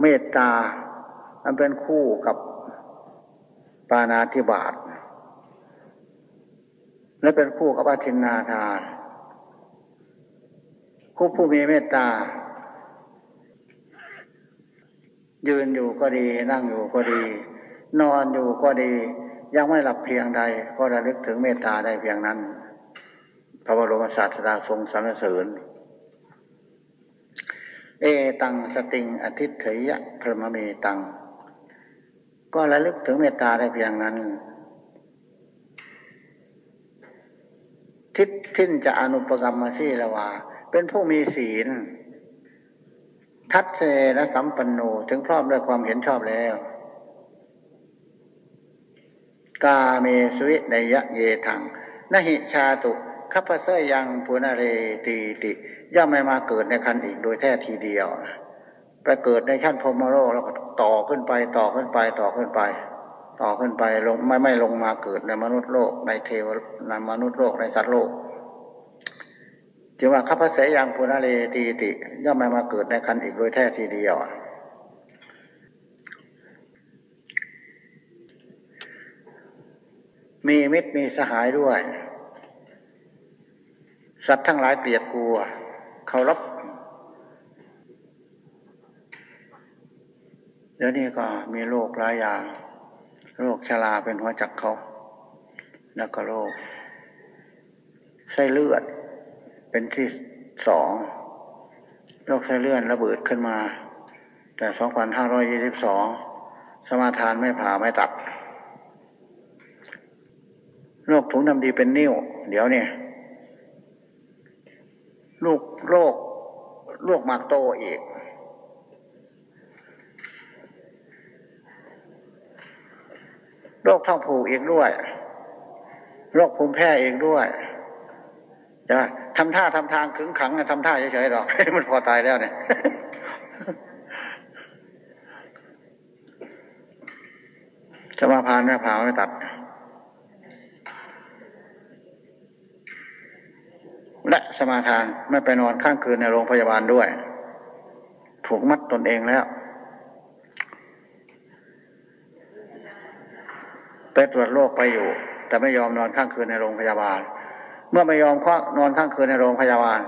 เมตตา มันเป็นคู่กับปานาธิบาตและเป็นคู่กับอาทินนาทานคู่ผู้มีเมตตา ยืนอยู่ก็ดี นั่งอยู่ก็ดี นอนอยู่ก็ดี ยังไม่หลับเพียงใด ก็ระลึกถึงเมตตาได้เพียงนั้น พระบรมศาสดาทรงสรรเสริญ เอตังสติงอธิเถยะพระมเมตัง ก็ระลึกถึงเมตตาได้เพียงนั้น ทิศทินจะอนุปกรรมมาสีละวา เป็นผู้มีศีล ทัดเซและสัมปันโนถึงพร้อมด้วยความเห็นชอบแล้ว กาเมสวิในยะเยทังนหิชาตุ ขัพเสยังปุณเรตีติย่อมไม่มาเกิดในคันอีกโดยแท้ทีเดียวไปเกิดในชั้นพรมโลกแล้วก็ต่อขึ้นไปต่อขึ้นไปต่อขึ้นไป ต่อขึ้นไปลงไม่ไม่ลงมาเกิดในมนุษย์โลก ในเทวในมนุษย์โลกในสัตว์โลกจึงว่าข้าพเสยังปุณเรตีติย่อมไม่มาเกิดในคันอีกโดยแท้ทีเดียวมีมิตรมีสหายด้วย สัตว์ทั้งหลายเกลียดกลัวเขารับเดี๋ยวนี้ก็มีโรคหลายอย่างโรคชราเป็นหัวจักเขา แล้วก็โรคไส้เลือด เป็นที่สองโรคไส้เลือนระเบิดขึ้นมา แต่สองพันห้าร้อยยี่สิบสองสมาทานไม่ผ่าไม่ตัดโรคถุงน้ำดีเป็นนิ่ว เดี๋ยวเนี่ย ลูกโรคโรคมากโตอีก โรคท้องผูกอีกด้วย โรคภูมิแพ้อีกด้วยจะทำท่าทำทางขึงขังทำท่าเฉยๆหรอกมันพอตายแล้วเนี่ยจะมาพานแม่พาไม่ตัด และสมาทานไม่ไปนอนข้างคืนในโรงพยาบาลด้วย ถูกมัดตนเองแล้ว ไปตรวจโรคไปอยู่ แต่ไม่ยอมนอนข้างคืนในโรงพยาบาล เมื่อไม่ยอมคว้านอนข้างคืนในโรงพยาบาล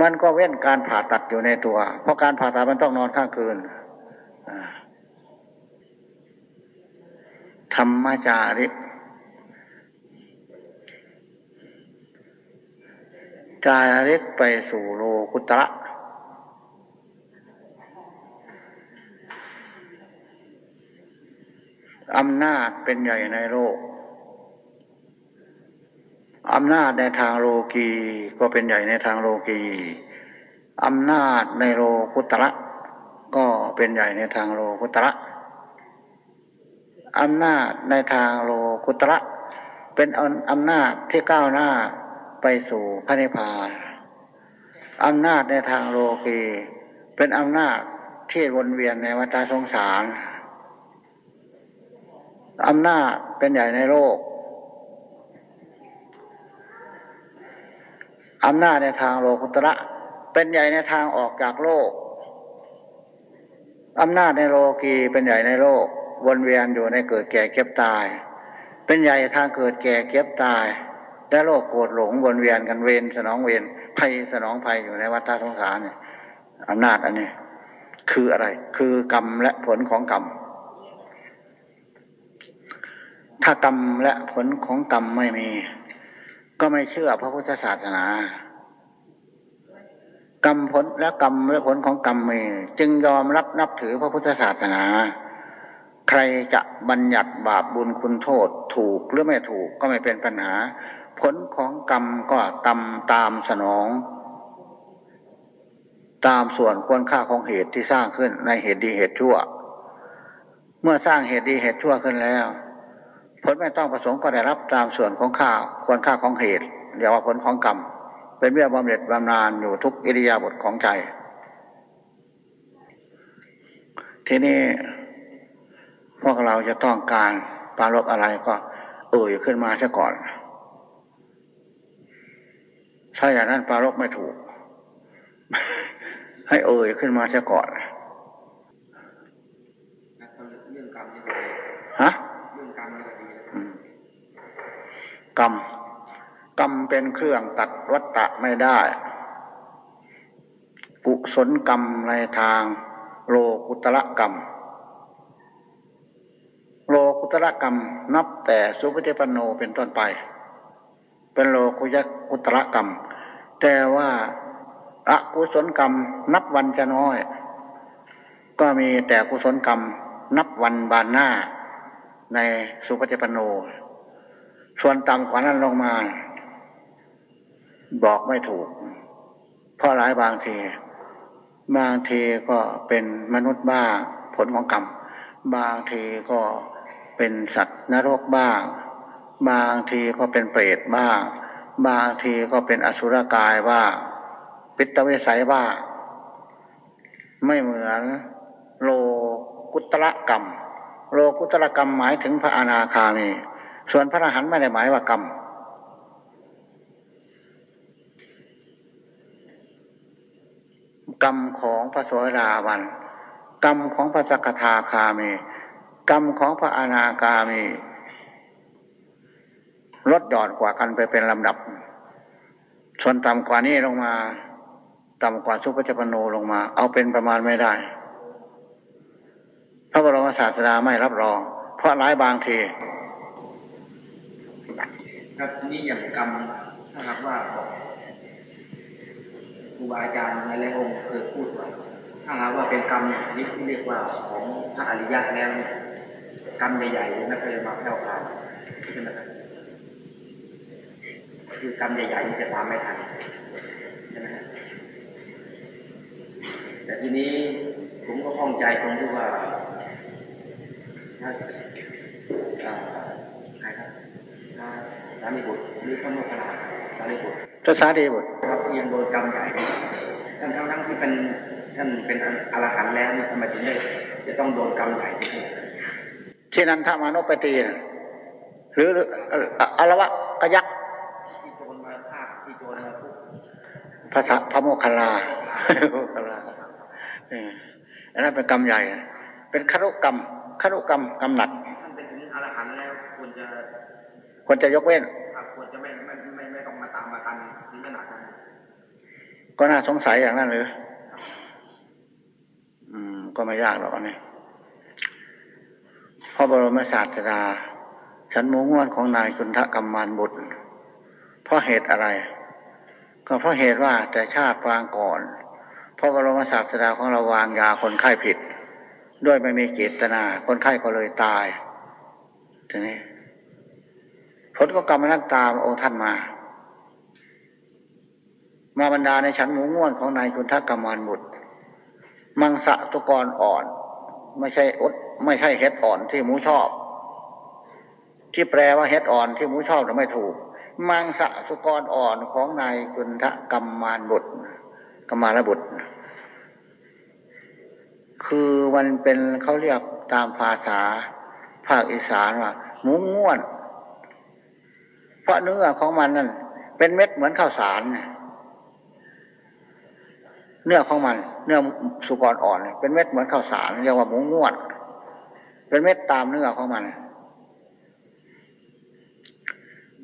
มันก็เว้นการผ่าตัดอยู่ในตัว เพราะการผ่าตัดมันต้องนอนข้างคืนธรรมจาริ จาริกไปสู่โลกุตระอำนาจเป็นใหญ่ในโลก อำนาจในทางโลกีก็เป็นใหญ่ในทางโลกี อำนาจในโลกุตระก็เป็นใหญ่ในทางโลกุตระอำนาจในทางโลกุตระเป็นอำนาจที่ก้าวหน้า ไปสู่พระนิพพานอำนาจในทางโลกีเป็นอำนาจที่วนเวียนในวัฏสงสารอำนาจเป็นใหญ่ในโลกอำนาจในทางโลกุตระเป็นใหญ่ในทางออกจากโลกอำนาจในโลกีเป็นใหญ่ในโลก วนเวียนอยู่ในเกิดแก่เก็บตาย เป็นใหญ่ทางเกิดแก่เก็บตาย และโลกโกรธหลงวนเวียนกันเวรสนองเวรภัยสนองภัยอยู่ในวัฏสงสารเนี่ยอำนาจอันนี้คืออะไร คือกรรมและผลของกรรม ถ้ากรรมและผลของกรรมไม่มี ก็ไม่เชื่อพระพุทธศาสนากรรมผลและกรรมและผลของกรรมมีจึงยอมรับนับถือพระพุทธศาสนา ใครจะบัญญัติบาปบุญคุณโทษ ถูกหรือไม่ถูกก็ไม่เป็นปัญหา ผลของกรรมก็ตามตามสนอง ตามส่วนควรค่าของเหตุที่สร้างขึ้นในเหตุดีเหตุชั่ว เมื่อสร้างเหตุดีเหตุชั่วขึ้นแล้ว ผลไม่ต้องประสงค์ก็ได้รับตามส่วนของข้าควรค่าของเหตุเรียกว่าผลของกรรมเป็นเบี้ยบำเหน็จบำนาญอยู่ทุกอิริยาบถของใจ ทีนี้พวกเราจะต้องการปารบอะไรก็ เอ่ยขึ้นมาซะก่อน ถ้าอย่างนั้นปารกไม่ถูก ให้เอ่ยขึ้นมาซะก่อนฮะกรรมกรรมเป็นเครื่องตัดวัตตะไม่ได้ กุศลกรรมในทางโลกุตระกรรม โลกุตระกรรมนับแต่สุพิเทปโนเป็นต้นไป เป็นโลกุยกุตระกรรม แต่ว่าอกุศลกรรม นับวันจะน้อย ก็มีแต่กุศลกรรม นับวันบานหน้า ในสุปฏิปันโน ส่วนต่ำกว่านั้นลงมา บอกไม่ถูก เพราะหลายบางที บางทีก็เป็นมนุษย์บ้างผลของกรรม บางทีก็เป็นสัตว์นรกบ้าง บางทีก็เป็นเปรตบ้าง บางทีก็เป็นอสุรกายบ้างปิตเวสัยบ้างไม่เหมือนโลกุตระกรรม โลกุตระกรรมหมายถึงพระอนาคามี ส่วนพระอรหันต์ไม่ได้หมายว่ากรรมกรรมของพระโสดาบัน กรรมของพระสกทาคามี กรรมของพระอนาคามี ลดหย่อนกว่ากันไปเป็นลำดับ ส่วนต่ำกว่านี้ลงมา ต่ำกว่าสุภจปโนลงมา เอาเป็นประมาณไม่ได้ พระบรมศาสดาไม่รับรอง เพราะร้ายบางทีครับนี่อย่างกรรมถ้าหากว่าบอกครูบาอาจารย์ในหลายองค์เคยพูดว่าถ้าหากว่าเป็นกรรมนี่เรียกว่าของพระอริยะแล้วกรรมใหญ่ๆนั่นเคยมาแผ่วพานใช่ไหมครับ คือกรรมใหญ่ๆจะตามไม่ทันใช่ไหมครับแต่ทีนี้ผมก็ข้องใจตรงที่ว่าถ้าใครครับถ้าสารีบุตรหรือพระโมคคัลลาสารีบุตรทศาดีบุตรครับยังโดนกรรมใหญ่ท่านทั้งทั้งที่เป็นท่านเป็นอรหันต์แล้วทำไมถึงได้จะต้องโดนกรรมใหญ่ที่สุดที่นันทามานปตีหรืออรวะกยักษ์ ที่โจรมาฆ่าที่โจรมาทุบ พระทะพระโมคคัลลาโมคคัลลาเอออันนั้นเป็นกรรมใหญ่ เป็นคารุกรรมคารุกรรมกรรมหนักท่านเป็นถึงอรหันต์แล้วควรจะควรจะยกเว้นครับควรจะไม่ไม่ไม่ไม่ต้องมาตามมากันถึงขนาดนั้นก็น่าสงสัยอย่างนั้นหรืออืม ก็ไม่ยากหรอกอันนี้พระบรมศาสดาฉันมูงวนของนายคุณทะกรรมานบุตรเพราะเหตุอะไร ก็เพราะเหตุว่าแต่ชาติปางก่อนพระบรมศาสดาของเราวางยาคนไข้ผิด ด้วยไม่มีเจตนา คนไข้ก็เลยตายทีนี้ผลก็กรรมนั้นตามองค์ท่านมา มาบรรดาในชั้นหมูง่วนของนายคุณทักกรรมานบุตร มังสะตุกรอ่อน ไม่ใช่อดไม่ใช่เห็ดอ่อนที่หมูชอบ ที่แปลว่าเห็ดอ่อนที่หมูชอบแต่ไม่ถูก มังสะตุกรอ่อนของนายคุณทะกรรมานบุตรกรรมานบุตร คือมันเป็นเขาเรียกตามภาษาภาคอีสานว่าหมูง่วน เพราะเนื้อของมันนั่นเป็นเม็ดเหมือนข้าวสาร เนื้อของมัน เนื้อสุกรอ่อน เป็นเม็ดเหมือนข้าวสารเรียกว่าหมูง่วน เป็นเม็ดตามเนื้อของมัน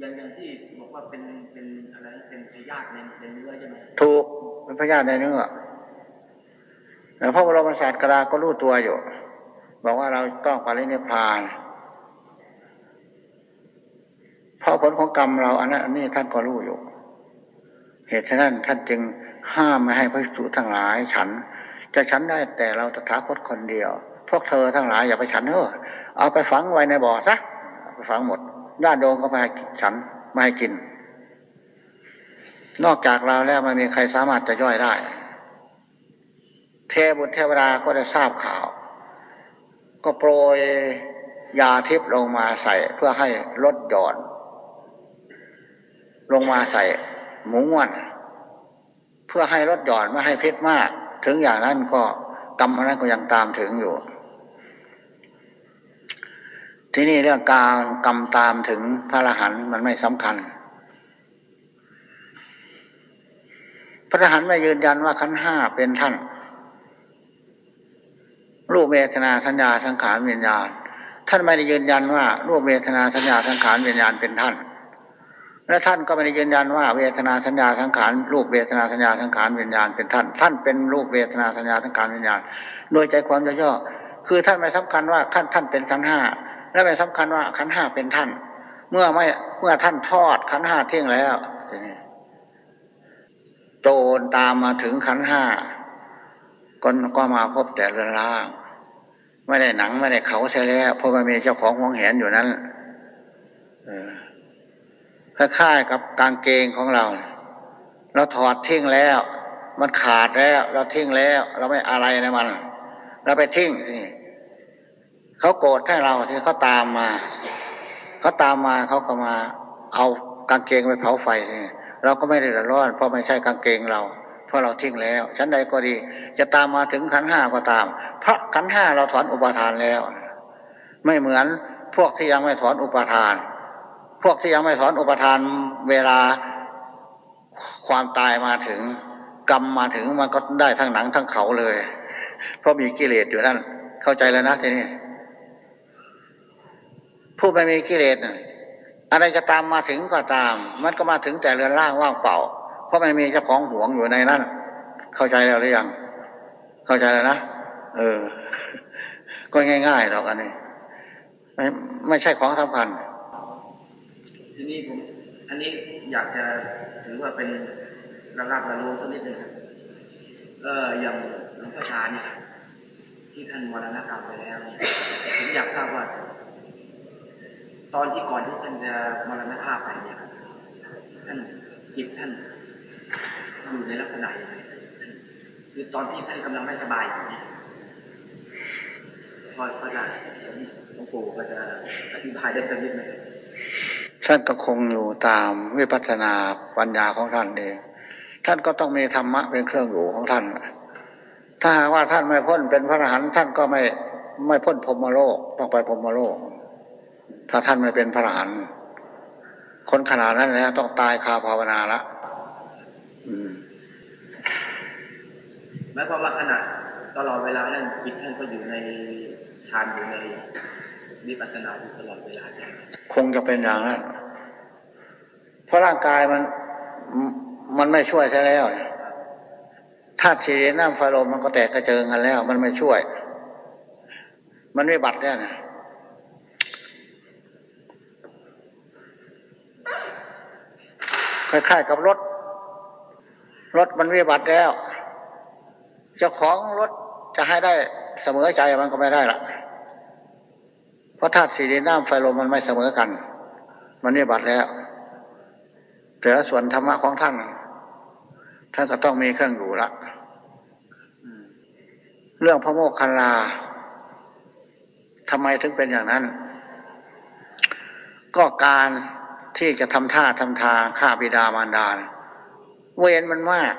อย่างอย่างที่บอกว่าเป็นเป็นอะไรเป็นพยาธิในในเนื้อใช่ไหมถูกเป็นพยาธิในเนื้อแต่พระบรมศาสดาก็รู้ตัวอยู่ บอกว่าเราต้องปรินิพพานเพราะผลของกรรมเราอันนั้นอันนี้ท่านก็รู้อยู่ เหตุฉะนั้นท่านจึงห้ามไม่ให้พระสุทั้งหลายฉัน จะฉันได้แต่เราตถาคตคนเดียว พวกเธอทั้งหลายอย่าไปฉันเถอะเอาไปฝังไว้ในบ่อซะไปฝังหมด ญาติโยมก็ไม่ให้ฉันไม่ให้กิน นอกจากเราแล้วไม่มีใครสามารถจะย่อยได้ เทบุตรเทวดาก็ได้ทราบข่าว ก็โปรยยาทิพย์ลงมาใส่เพื่อให้ลดหย่อน ลงมาใส่หมูง่วน เพื่อให้ลดหย่อนไม่ให้เพิษมาก ถึงอย่างนั้นก็กรรมอันนั้นก็ยังตามถึงอยู่ ที่นี่เรื่องการกรรมตามถึงพระอรหันต์มันไม่สำคัญ พระอรหันต์ไม่ยืนยันว่าขันห้าเป็นท่าน รูปเวทนาสัญญาสังขารวิญญาณ ท่านไม่ได้ยืนยันว่ารูปเวทนาสัญญาสังขารวิญญาณเป็นท่าน และท่านก็ไม่ได้ยืนยันว่าเวทนาสัญญาสังขารรูปเวทนาสัญญาสังขารวิญญาณเป็นท่าน ท่านเป็นรูปเวทนาสัญญาสังขารวิญญาณ โดยใจความย่อๆคือท่านไม่สำคัญว่าขั้นท่านเป็นขันห้า และไม่สำคัญว่าขันห้าเป็นท่าน เมื่อไม่เมื่อท่านทอดขันห้าเที่ยงแล้วทีนี้โจรตามมาถึงขันห้าก็ก็มาพบแต่เรือนร่าง ไม่ได้หนังไม่ได้เขาใช่แล้วเพราะมันมีเจ้าของห่วงแหนอยู่นั้นคล้ายๆกับกางเกงของเรา เราถอดทิ้งแล้ว มันขาดแล้ว เราทิ้งแล้ว เราไม่อะไรในมัน เราไปทิ้งนี่ เขาโกรธให้เราที่เขาตามมา เขาตามมาเขาก็มา เอากางเกงไปเผาไฟ เราก็ไม่ได้ร้อน เพราะไม่ใช่กางเกงเรา เพราะเราทิ้งแล้วชั้นใดก็ดี จะตามมาถึงขันห้าก็ตาม เพราะขันห้าเราถอนอุปทานแล้ว ไม่เหมือนพวกที่ยังไม่ถอนอุปทาน พวกที่ยังไม่ถอนอุปทานเวลาความตายมาถึงกรรมมาถึงมันก็ได้ทั้งหนังทั้งเขาเลย เพราะมีกิเลสอยู่นั่นเข้าใจแล้วนะทีนี้ ผู้ไม่มีกิเลสอะไรจะตามมาถึงก็ตาม มันก็มาถึงแต่เรือนร่างว่างเปล่า เพราะไม่มีเจ้าของห่วงอยู่ในนั้น เข้าใจแล้วหรือยัง เข้าใจแล้วนะ เออ ก็ง่ายๆหรอกอันนี้ ไม่ไม่ใช่ของสำคัญ ทีนี้ผม อันนี้อยากจะถือว่าเป็นระลับระลวงสักนิดหนึ่งเอออย่างหลวงพ่อชานี่ที่ท่านมรณกรรมไปแล้วผมอยากทราบว่า ตอนที่ก่อนที่ท่านจะมรณภาพไปเนี่ยท่านจิตท่านอยู่ในลักษณะยังไงคือตอนที่ท่านกำลังไม่สบายอยู่เนี่ยพอพอจะหลวงปู่ก็จะอธิบายได้สักนิดไหมท่านก็คงอยู่ตามวิปัสสนาปัญญาของท่านเองท่านก็ต้องมีธรรมะเป็นเครื่องอยู่ของท่าน ถ้าหากว่าท่านไม่พ้นเป็นพระอรหันต์ท่านก็ไม่ไม่พ้นพรมโลกต้องไปพรมโลก ถ้าท่านไม่เป็นพระอรหันต์คนขนาดนั้นแล้วต้องตายคาภาวนาละหมายความว่าขณะตลอดเวลานั้นจิตท่านก็อยู่ในฌานอยู่ในวิปัสสนาอยู่ตลอดเวลาใช่คงจะเป็นอย่างนั้นเพราะร่างกายมันมันไม่ช่วยใช่แล้วธาตุสีน้ำไฟลมมันก็แตกกระเจิงกันแล้ว มันไม่ช่วย มันไม่บัดเนี่ยนะ คล้ายๆกับรถ รถมันวิบัติแล้วเจ้าของรถจะให้ได้เสมอใจมันก็ไม่ได้ละเพราะธาตุสี่ดินน้ำไฟลมมันไม่เสมอกัน มันวิบัติแล้วแต่ส่วนธรรมะของท่านท่านก็ต้องมีเครื่องอยู่ละเรื่องพระโมคคัลลาทำไมถึงเป็นอย่างนั้น ก็การ ที่จะทำท่าทำทางฆ่าบิดามารดาเวรมันมาก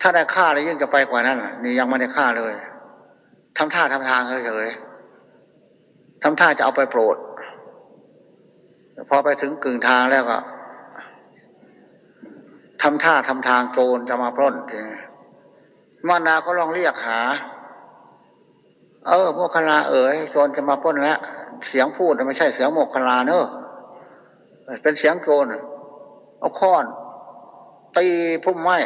ถ้าได้ฆ่าเลยยิ่งจะไปกว่านั้นนี่ยังไม่ได้ฆ่าเลยทำท่าทำทางเฉยๆทำท่าจะเอาไปโปรดพอไปถึงกึ่งทางแล้วก็ทำท่าทำทางโจรจะมาปล้นมานาเขาลองเรียกหา เออโมคคลาเอ๋ยโจรจะมาปล้นแล้วเสียงพูดไม่ใช่เสียงโมคคลาเนอะ เป็นเสียงโกนเอาค้อนตีพุ่มไม้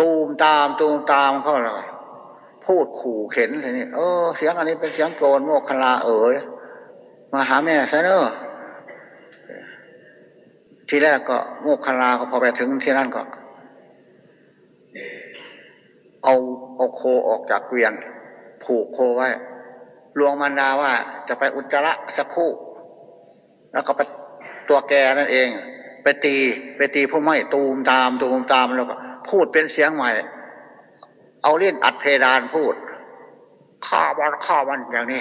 ตูมตามตูมตามเขาเลยพูดขู่เข็นเลยนี่เออเสียงอันนี้เป็นเสียงโกนโมกคลาเอ๋ยมาหาแม่ซะเนอะที่แรกก็โมกคลาก็พอไปถึงที่นั่นก็ เอาเอาโคออกจากเกวียน ผูกโคไว้ลวงมันดาว่าจะไปอุจจาระสักคู่ แล้วก็ไปตัวแกนั่นเอง ไปตีไปตีผู้ไม่ตูมตามตูมตามแล้วก็ พูดเป็นเสียงใหม่ เอาเล่นอัดเพดานพูดข้าวันข้าวันอย่างนี้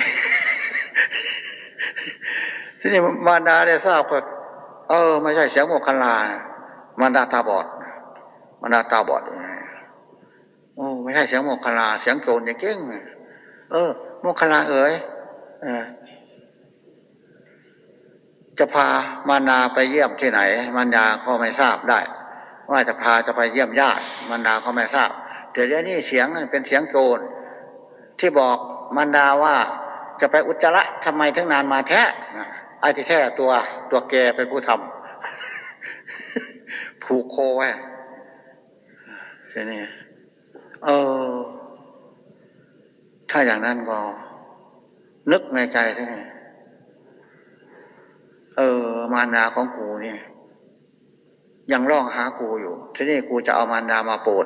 ที่นี้มารดาได้ทราบก็เออ ไม่ใช่เสียงโมกขลามารดาตาบอดมารดาตาบอดโอ้ไม่ใช่เสียงโมกขลาเสียงโจรอย่างเก่งเออ โมกขลาเอ๋ยเออ จะพามานาไปเยี่ยมที่ไหนมันดาก็ไม่ทราบได้ ว่าจะพาจะไปเยี่ยมญาติมันดาก็ไม่ทราบเดี๋ยวนี้เสียงเป็นเสียงโจรที่บอกมันดาว่าจะไปอุจจาระทำไมถึงนานมาแท้ไอ้ที่แท้ตัวตัวแกเป็นผู้ทำผูกโคไว้ใช่ไหมเออ ถ้าอย่างนั้นก็ นึกในใจใช่ไหม เออ มารดาของกูเนี่ย ยังร้องหากูอยู่ทีนี้กูจะเอามารดามาโปรด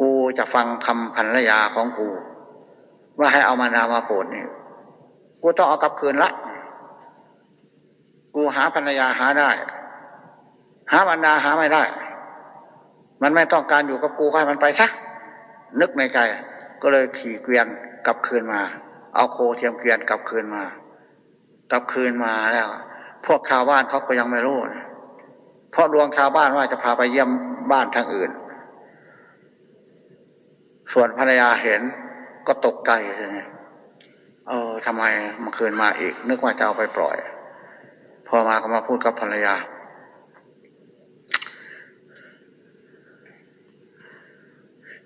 กูจะฟังคำพันรยาของกู ว่าให้เอามารดามาโปรดนี่กูต้องเอากลับคืนละ กูหาภรรยาหาได้ หามารดาหาไม่ได้ มันไม่ต้องการอยู่กับกูให้มันไปซะนึกในใจ ก็เลยขี่เกวียนกลับคืนมา เอาโคเทียมเกวียนกลับคืนมากลับคืนมาแล้ว พวกชาวบ้านเขาก็ยังไม่รู้เพราะดวงชาวบ้านว่าจะพาไปเยี่ยมบ้านทางอื่น ส่วนภรรยาเห็นก็ตกใจเลยเออทำไมมาคืนมาอีก นึกว่าจะเอาไปปล่อย พอมาก็มาพูดกับภรรยา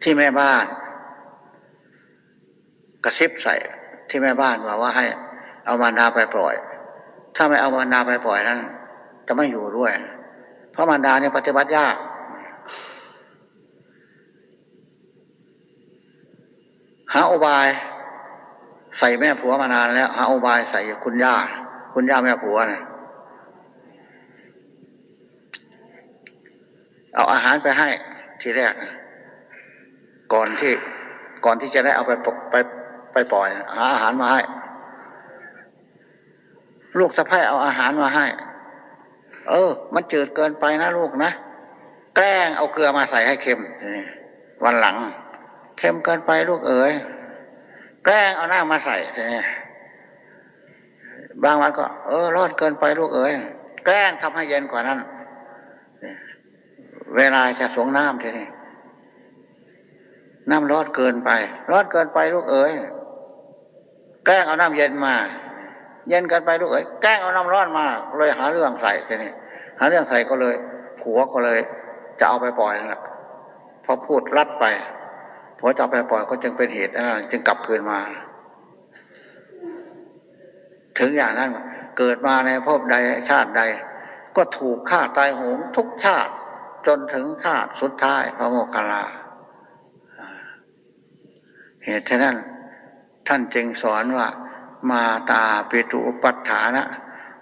ที่แม่บ้าน กระซิบใส่ที่แม่บ้านว่าว่าให้ เอามานาไปปล่อย ถ้าไม่เอามานาไปปล่อยนั้น จะไม่อยู่ด้วย เพราะมารดาเนี่ยปฏิบัติยาก หาอุบาย ใส่แม่ผัวมานานแล้วหาอุบายใส่คุณย่า คุณย่าแม่ผัวเนี่ยเอาอาหารไปให้ทีแรก ก่อนที่ก่อนที่จะได้เอาไปไปไปปล่อย หาอาหารมาให้ ลูกสะพ้ายเอาอาหารมาให้ เออ มันจืดเกินไปนะลูกนะ แกล้งเอาเกลือมาใส่ให้เค็มวันหลัง เค็มเกินไปลูกเอ๋ยแกล้งเอาหน้ามาใส่นี่บางวันก็ เออร้อนเกินไปลูกเอ๋ยแกล้งทำให้เย็นกว่านั้น เวลาจะสงน้ำทีนี้น้ำร้อนเกินไปร้อนเกินไปลูกเอ๋ยแกล้งเอาน้ำเย็นมา เย็นกันไปลูกเอ้ยแกล้งเอาน้ำร้อนมา เลยหาเรื่องใส่ทีนี้หาเรื่องใส่ก็เลยผัวก็เลย จะเอาไปปล่อยนะพอพูดรัดไปผัวจะเอาไปปล่อยก็จึงเป็นเหตุจึงกลับคืนมา ถึงอย่างนั้นเกิดมาในภพใดชาติใด ก็ถูกฆ่าตายโหงทุกชาติ จนถึงชาติสุดท้ายพระโมคคัลลาเหตุฉะนั้นท่านจึงสอนว่า มาตาเปตุปัฏฐานะ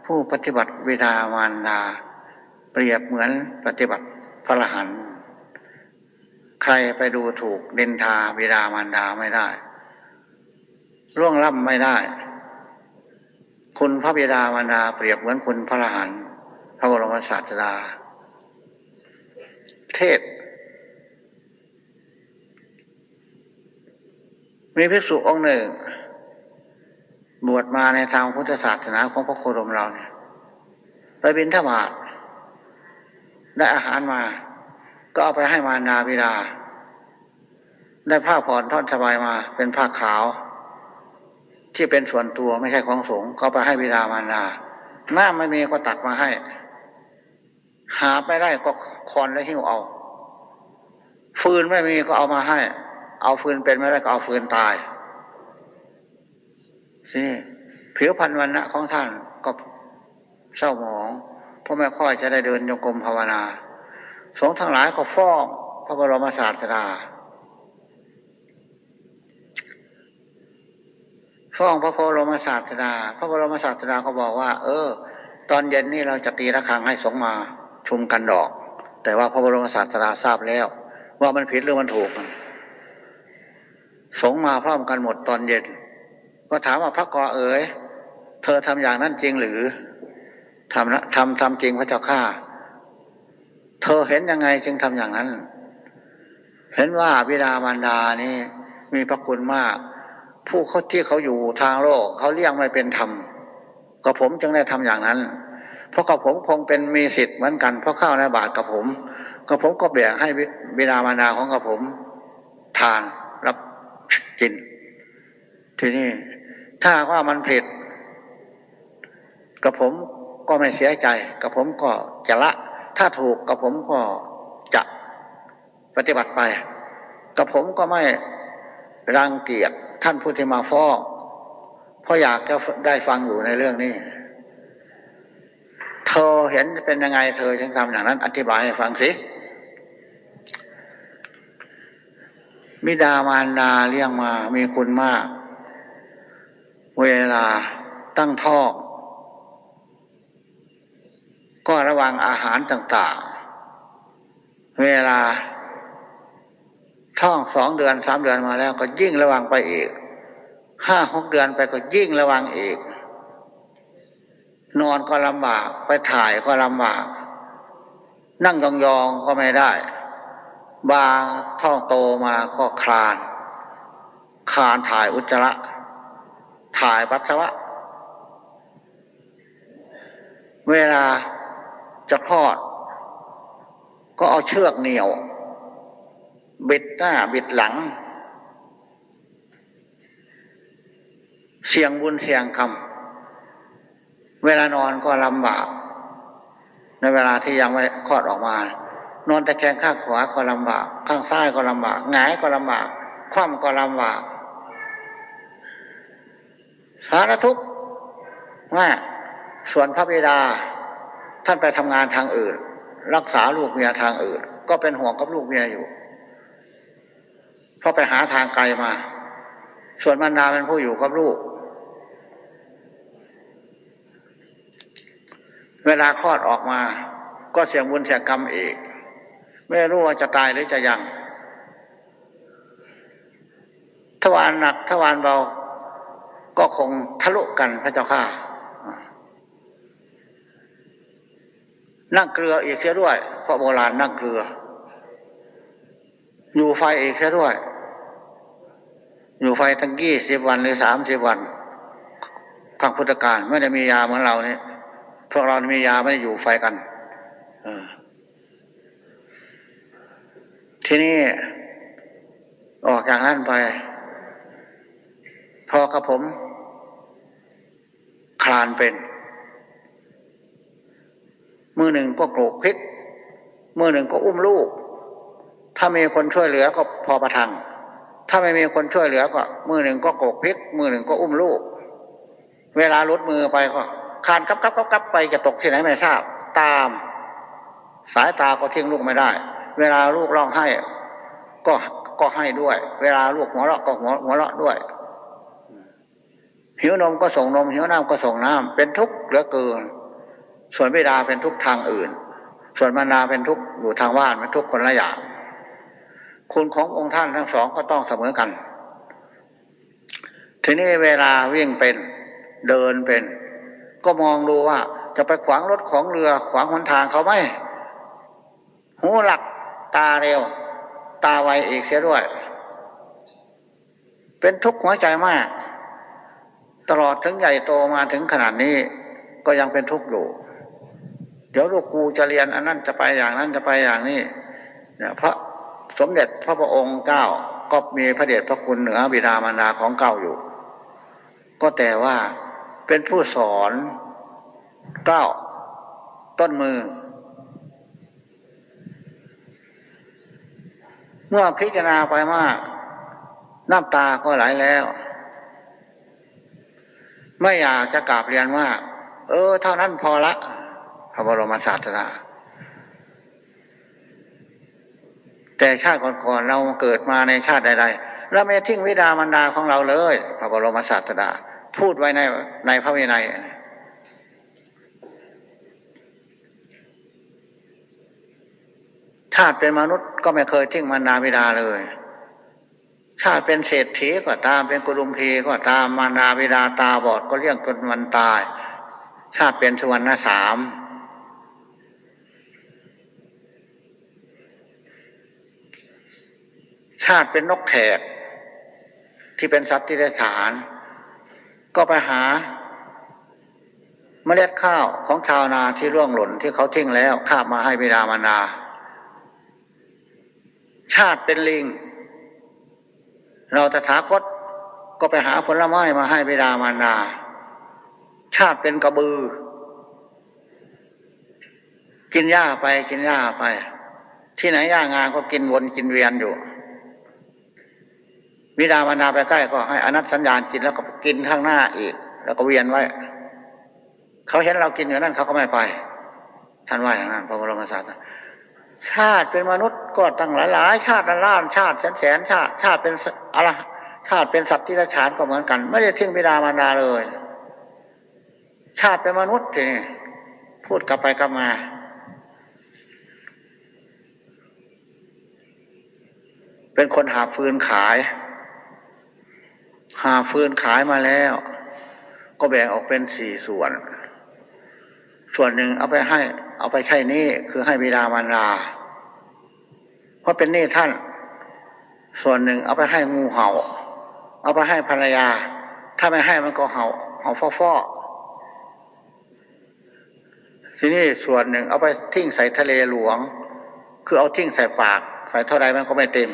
ผู้ปฏิบัติเวิดามานดา เปรียบเหมือนปฏิบัติพระรหันใครไปดูถูกเดนทาเวดามานดาไม่ได้ร่วงล่ำไม่ได้ คุณพระบิดามารดา เปรียบเหมือนคุณพระรหันพระบรมศาสดา เทศมีภิกษุองค์หนึ่ง บวชมาในทางพุทธศาสนาของพระโคดมเราเนี่ยไปบินทบาทได้อาหารมา ก็เอาไปให้มานาบิดาได้ผ้าผ่อนทอดสบายมา เป็นผ้าขาว ที่เป็นส่วนตัวไม่ใช่ของสงฆ์เขาไปให้บิดามานาหน้าไม่มีก็ตักมาให้ หาไม่ได้ก็คอนและหิ้วเอา ฟืนไม่มีก็เอามาให้ เอาฟืนเป็นไม่ได้ก็เอาฟืนตาย สิผิวพรรณวันณะของท่านก็เศร้าหมองเพราะไม่ค่อยจะได้เดินโยกรมภาวนา สงฆ์ทั้งหลายก็ฟ้องพระบรมศาสดาฟ้องพระโพรมศาสดา พระบรมศาสดาก็บอกว่า เออ ตอนเย็นนี่เราจะตีระฆังให้สงมาชุมกันดอก แต่ว่าพระบรมศาสดาทราบแล้ว ว่ามันผิดหรือมันถูก สงมาพร้อมกันหมดตอนเย็น ก็ถามว่าพระกอเอ๋ยเธอทำอย่างนั้นจริงหรือทำนะทำทำจริงพระเจ้าข้าเธอเห็นยังไงจึงทำอย่างนั้น เห็นว่าบิดามารดานี่มีพระคุณมาก ผู้เขาที่เขาอยู่ทางโลกเขาเลี้ยงไม่เป็นธรรมก็ผมจึงได้ทำอย่างนั้น เพราะกับผมคงเป็นมีสิทธิ์เหมือนกัน เพราะข้าวในบาทกับผมก็ผมก็แบ่งให้บิดามารดาของกับผม ทานรับกิน ทีนี้ ถ้าว่ามันผิดกับผมก็ไม่เสียใจกับผมก็จะละ ถ้าถูกกับผมก็จะปฏิบัติไปกับผมก็ไม่รังเกียจท่านผู้ที่มาฟ้องเพราะอยากจะได้ฟังอยู่ในเรื่องนี้ เธอเห็นเป็นยังไง เธอถึงทำอย่างนั้น อธิบายให้ฟังสิมิดามารดาเลี้ยงมามีคุณมาก เวลาตั้งท้องก็ระวังอาหารต่างๆ เวลาท้องสองเดือนสามเดือนมาแล้วก็ยิ่งระวังไปอีกห้าหกเดือนไปก็ยิ่งระวังอีก นอนก็ลำบากไปถ่ายก็ลำบาก นั่งยองๆก็ไม่ได้ บางท้องโตมาก็คลาน คลานถ่ายอุจจาระ ถ่ายปัสสาวะ เวลาจะคลอด ก็เอาเชือกเหนียว บิดหน้าบิดหลัง เสียงบุญเสียงคำเวลานอนก็ลำบาก ในเวลาที่ยังไม่คลอดออกมา นอนตะแคงข้างขวาก็ลำบาก ข้างซ้ายก็ลำบากหงายก็ลำบาก คว่ำก็ลำบาก สารทุกข์ว่าส่วนพระบิดา ท่านไปทำงานทางอื่น รักษาลูกเมียทางอื่น ก็เป็นห่วงกับลูกเมียอยู่เพราะไปหาทางไกลมา ส่วนมารดาเป็นผู้อยู่กับลูก เวลาคลอดออกมา ก็เสียงบุญเสียงกรรมอีก ไม่รู้ว่าจะตายหรือจะยังทวารหนักทวารเบา ก็คงทะลุกันพระเจ้าข้านั่งเกลืออีกเสียด้วย เพราะโบราณนั่งเกลือ อยู่ไฟอีกเสียด้วย อยู่ไฟทั้งยี่สิบวันหรือสามสิบวันข้างพุทธการไม่ได้มียาเหมือนเราเนี่ยพวกเรามียาไม่ได้อยู่ไฟกันทีนี้ออกจากนั้นไป อกระผม คลานเป็นมือหนึ่งก็โกรกพริกมือหนึ่งก็อุ้มลูก ถ้ามีคนช่วยเหลือก็พอประทัง ถ้าไม่มีคนช่วยเหลือก็ มือหนึ่งก็โกรกพริก มือหนึ่งก็อุ้มลูก เวลาลดมือไปก็คานกับกับกับกับไปจะตกที่ไหนไม่ทราบ ตาม สายตาก็ทิ้งลูกไม่ได้ เวลาลูกร้องไห้ก็ก็ให้ด้วย เวลาลูกหัวเราะก็หัวหัวเราะด้วย หิวนมก็ส่งนมหิวน้ำก็ส่งน้ำเป็นทุกข์เหลือเกิน ส่วนบิดาเป็นทุกทางอื่น ส่วนมารดาเป็นทุกอยู่ทางว่านเป็นทุกคนละอย่างคุณขององค์ท่านทั้งสองก็ต้องเสมอกัน ทีนี้เวลาวิ่งเป็นเดินเป็น ก็มองดูว่า จะไปขวางรถของเรือขวางหนทางเขาไหมหูหลักตาเร็ว ตาไวอีกเสียด้วย เป็นทุกข์หัวใจมาก ตลอดถึงใหญ่โตมาถึงขนาดนี้ ก็ยังเป็นทุกข์อยู่ เดี๋ยวลูกกูจะเรียนอันนั้นจะไปอย่างนั้นจะไปอย่างนี้เนี่ยพระสมเด็จพระพุทธองค์เก้าก็มีพระเดชพระคุณเหนือบิดามารดาของเก้าอยู่ ก็แต่ว่าเป็นผู้สอนเก้าต้นมือ เมื่อพิจารณาไปมากน้ำตาก็ไหลแล้ว ไม่อยากจะกราบเรียนว่า เออ เท่านั้นพอละพระบรมศาสดาแต่ชาติก่อนๆเราเกิดมาในชาติใดๆเราไม่ทิ้งวิดามันดาของเราเลย พระบรมศาสดา พูดไว้ในในพระวินัยชาติเป็นมนุษย์ก็ไม่เคยทิ้งมันนาบิดาเลย ชาติเป็นเศรษฐีก็ตามเป็นกุลุมพีก็ตามมานาบิดาตาบอดก็เลี้ยงจนวันตาย ชาติเป็นสุวรรณสามชาติเป็นนกแขกที่เป็นสัตว์ที่ได้ฉาน ก็ไปหาเมล็ดข้าวของชาวนาที่ร่วงหล่นที่เขาทิ้งแล้วข้ามาให้บิดามารดาชาติเป็นลิง เราตถาคตก็ไปหาผลไม้มาให้บิดามารดา ชาติเป็นกระบือ กินหญ้าไปกินหญ้าไป ที่ไหนหญ้างานก็กินวนกินเวียนอยู่วิดามานาไปใกล้ก็ให้อนัตสัญญาณกินแล้วก็กินข้างหน้าอีก แล้วก็เวียนไว้ เขาเห็นเรากินอย่างนั้นเขาก็ไม่ไป ท่านว่าอย่างนั้นพระบรมศาสดา ชาติเป็นมนุษย์ก็ตั้งหลายหลายชาติล้านชาติแสนแสนชาติ ชาติเป็นอะไรชาติเป็นสัตว์ที่ละฉานก็เหมือนกัน ไม่ได้ทิ้งบิดามารดาเลย ชาติเป็นมนุษย์ทีพูดกลับไปกลับมาเป็นคนหาฟืนขาย หาฟืนขายมาแล้ว ก็แบ่งออกเป็นสี่ส่วน ส่วนหนึ่งเอาไปให้ เอาไปใช้นี่คือให้บิดามารดาเพราะเป็นนี่ท่าน ส่วนหนึ่งเอาไปให้งูเห่า เอาไปให้ภรรยา ถ้าไม่ให้มันก็เห่าเห่าฟอฟอทีนี้ส่วนหนึ่งเอาไปทิ้งใส่ทะเลหลวง คือเอาทิ้งใส่ปากใส่เท่าไรมันก็ไม่เต็ม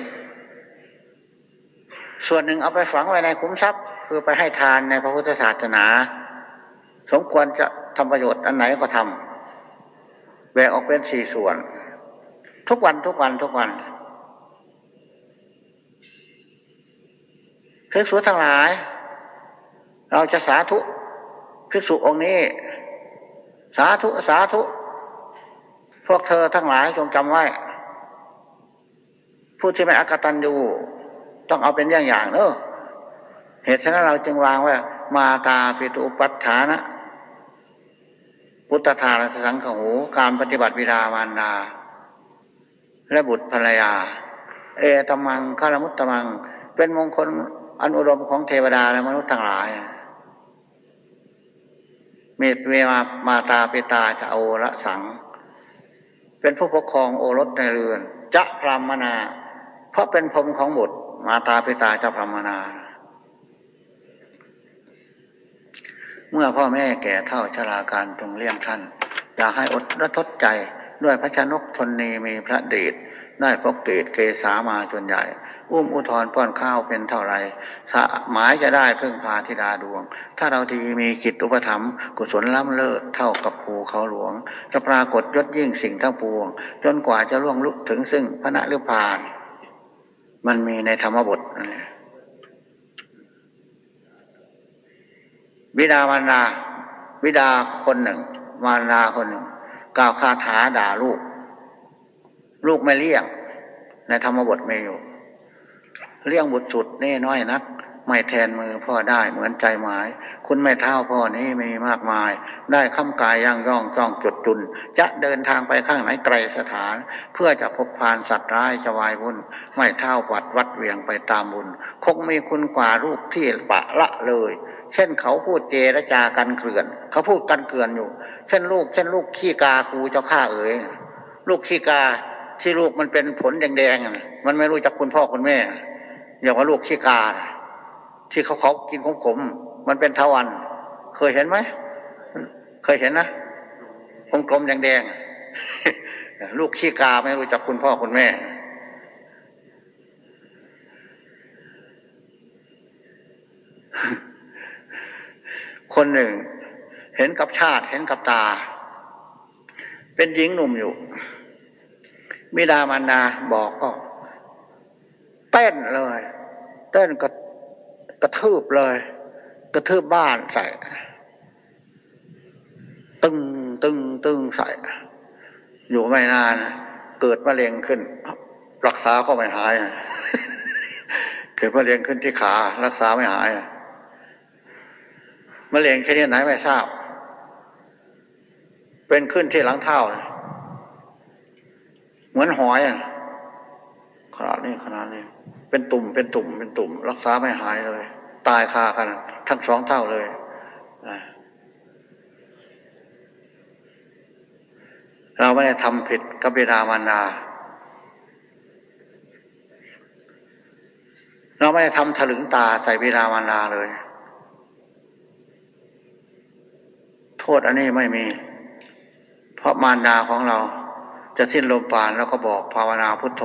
ส่วนหนึ่งเอาไปฝังไว้ในคุ้มทรัพย์ คือไปให้ทานในพระพุทธศาสนา สมควรจะ ทำประโยชน์อันไหนก็ทำแบ่งออกเป็นสี่ส่วน ทุกวันทุกวันทุกวันภิกษุทั้งหลาย เราจะสาธุภิกษุองค์นี้ สาธุสาธุ พวกเธอทั้งหลายจงจำไว้ ผู้ที่ไม่อกตันยูต้องเอาเป็นอย่างอย่างเนอะเหตุฉะนั้นเราจึงวางไว้มาตาปิตุปัฏฐานะ พุทธทานสังขหูการปฏิบัติวิดามารดา และบุตรภรรยา เอตมังคารมุตตมัง เป็นมงคลอันอุดมของเทวดาและมนุษย์ทั้งหลายเมตเวมามาตาปิตาจะโอระสัง เป็นผู้ปกครองโอรสในเรือน จะพรามนา เพราะเป็นพรมของบุตร มาตาปิตาจะพรามนา เมื่อพ่อแม่แก่เท่าชราการตรงเลี้ยงท่าน อย่าให้อดระทดใจด้วยพระชนกทนนีมีพระเดชได้พกเกตเกษามาจนใหญ่ อุ้มอุทธรป้อนข้าวเป็นเท่าไรหมายจะได้เพึ่งพาธิดาดวง ถ้าเราทีมีจิตอุปธรรมกุศลล้ำเลิศเท่ากับภูเขาหลวง จะปรากฏยศยิ่งสิ่งทั้งปวง จนกว่าจะล่วงลุกถึงซึ่งพระนฤพาน มันมีในธรรมบท บิดามารดาบิดาคนหนึ่ง มารดาคนหนึ่งกล่าวคาถาด่าลูก ลูกไม่เลี้ยงในธรรมบทไม่อยู่เลี้ยงบุตรสุดแน่น้อยนัก ไม่แทนมือพ่อได้เหมือนใจหมาย คุณไม่เท่าพ่อนี้มีมากมาย ได้ข้ากายย่างย่องจ้องจดจุน จะเดินทางไปข้างไหนไกลสถาน เพื่อจะพบพานสัตว์ร้ายจะวายบุญไม่เท่าวัดวัดเวียงไปตามบุญ คงมีคุณกว่าลูกที่ปะละเลย เช่นเขาพูดเจรจากันเกลื่อน เขาพูดกันเกลื่อนอยู่ เช่นลูก เช่น ลูกขี้กาครูเจ้าข้าเอ๋ยลูกขี้กาที่ลูกมันเป็นผลแดงๆมันไม่รู้จักคุณพ่อคุณแม่อย่างว่าลูกขี้กา ที่เขาเขากินขมมันเป็นทวัน เคยเห็นไหมเคยเห็นนะกลมๆแดงๆลูกขี้กาไม่รู้จักคุณพ่อคุณแม่ คนหนึ่ง เห็นกับชาติเห็นกับตา เป็นหญิงหนุ่มอยู่ มิดามันนาบอกก็เต้นเลยเต้นกระกระทืบเลย กระทืบบ้านใส่ ตึงตึงตึงใส่ อยู่ไม่นาน เกิดมะเร็งขึ้น รักษาก็ไม่หายเกิดมะเร็งขึ้นที่ขา รักษาไม่หาย มะเร็งชนิดไหนไม่ทราบ เป็นขึ้นที่หลังเท้าเหมือนหอยขนาดนี้ขนาดนี้ เป็นตุ่มเป็นตุ่มเป็นตุ่ม รักษาไม่หายเลย ตายคากัน ทั้งสองเท่าเลยเราไม่ได้ทำผิดกับบิดามารดาเราไม่ได้ทำถลึงตาใส่บิดามารดาเลย โทษอันนี้ไม่มี เพราะมารดาของเรา จะสิ้นลมปานแล้วก็บอกภาวนาพุทโธ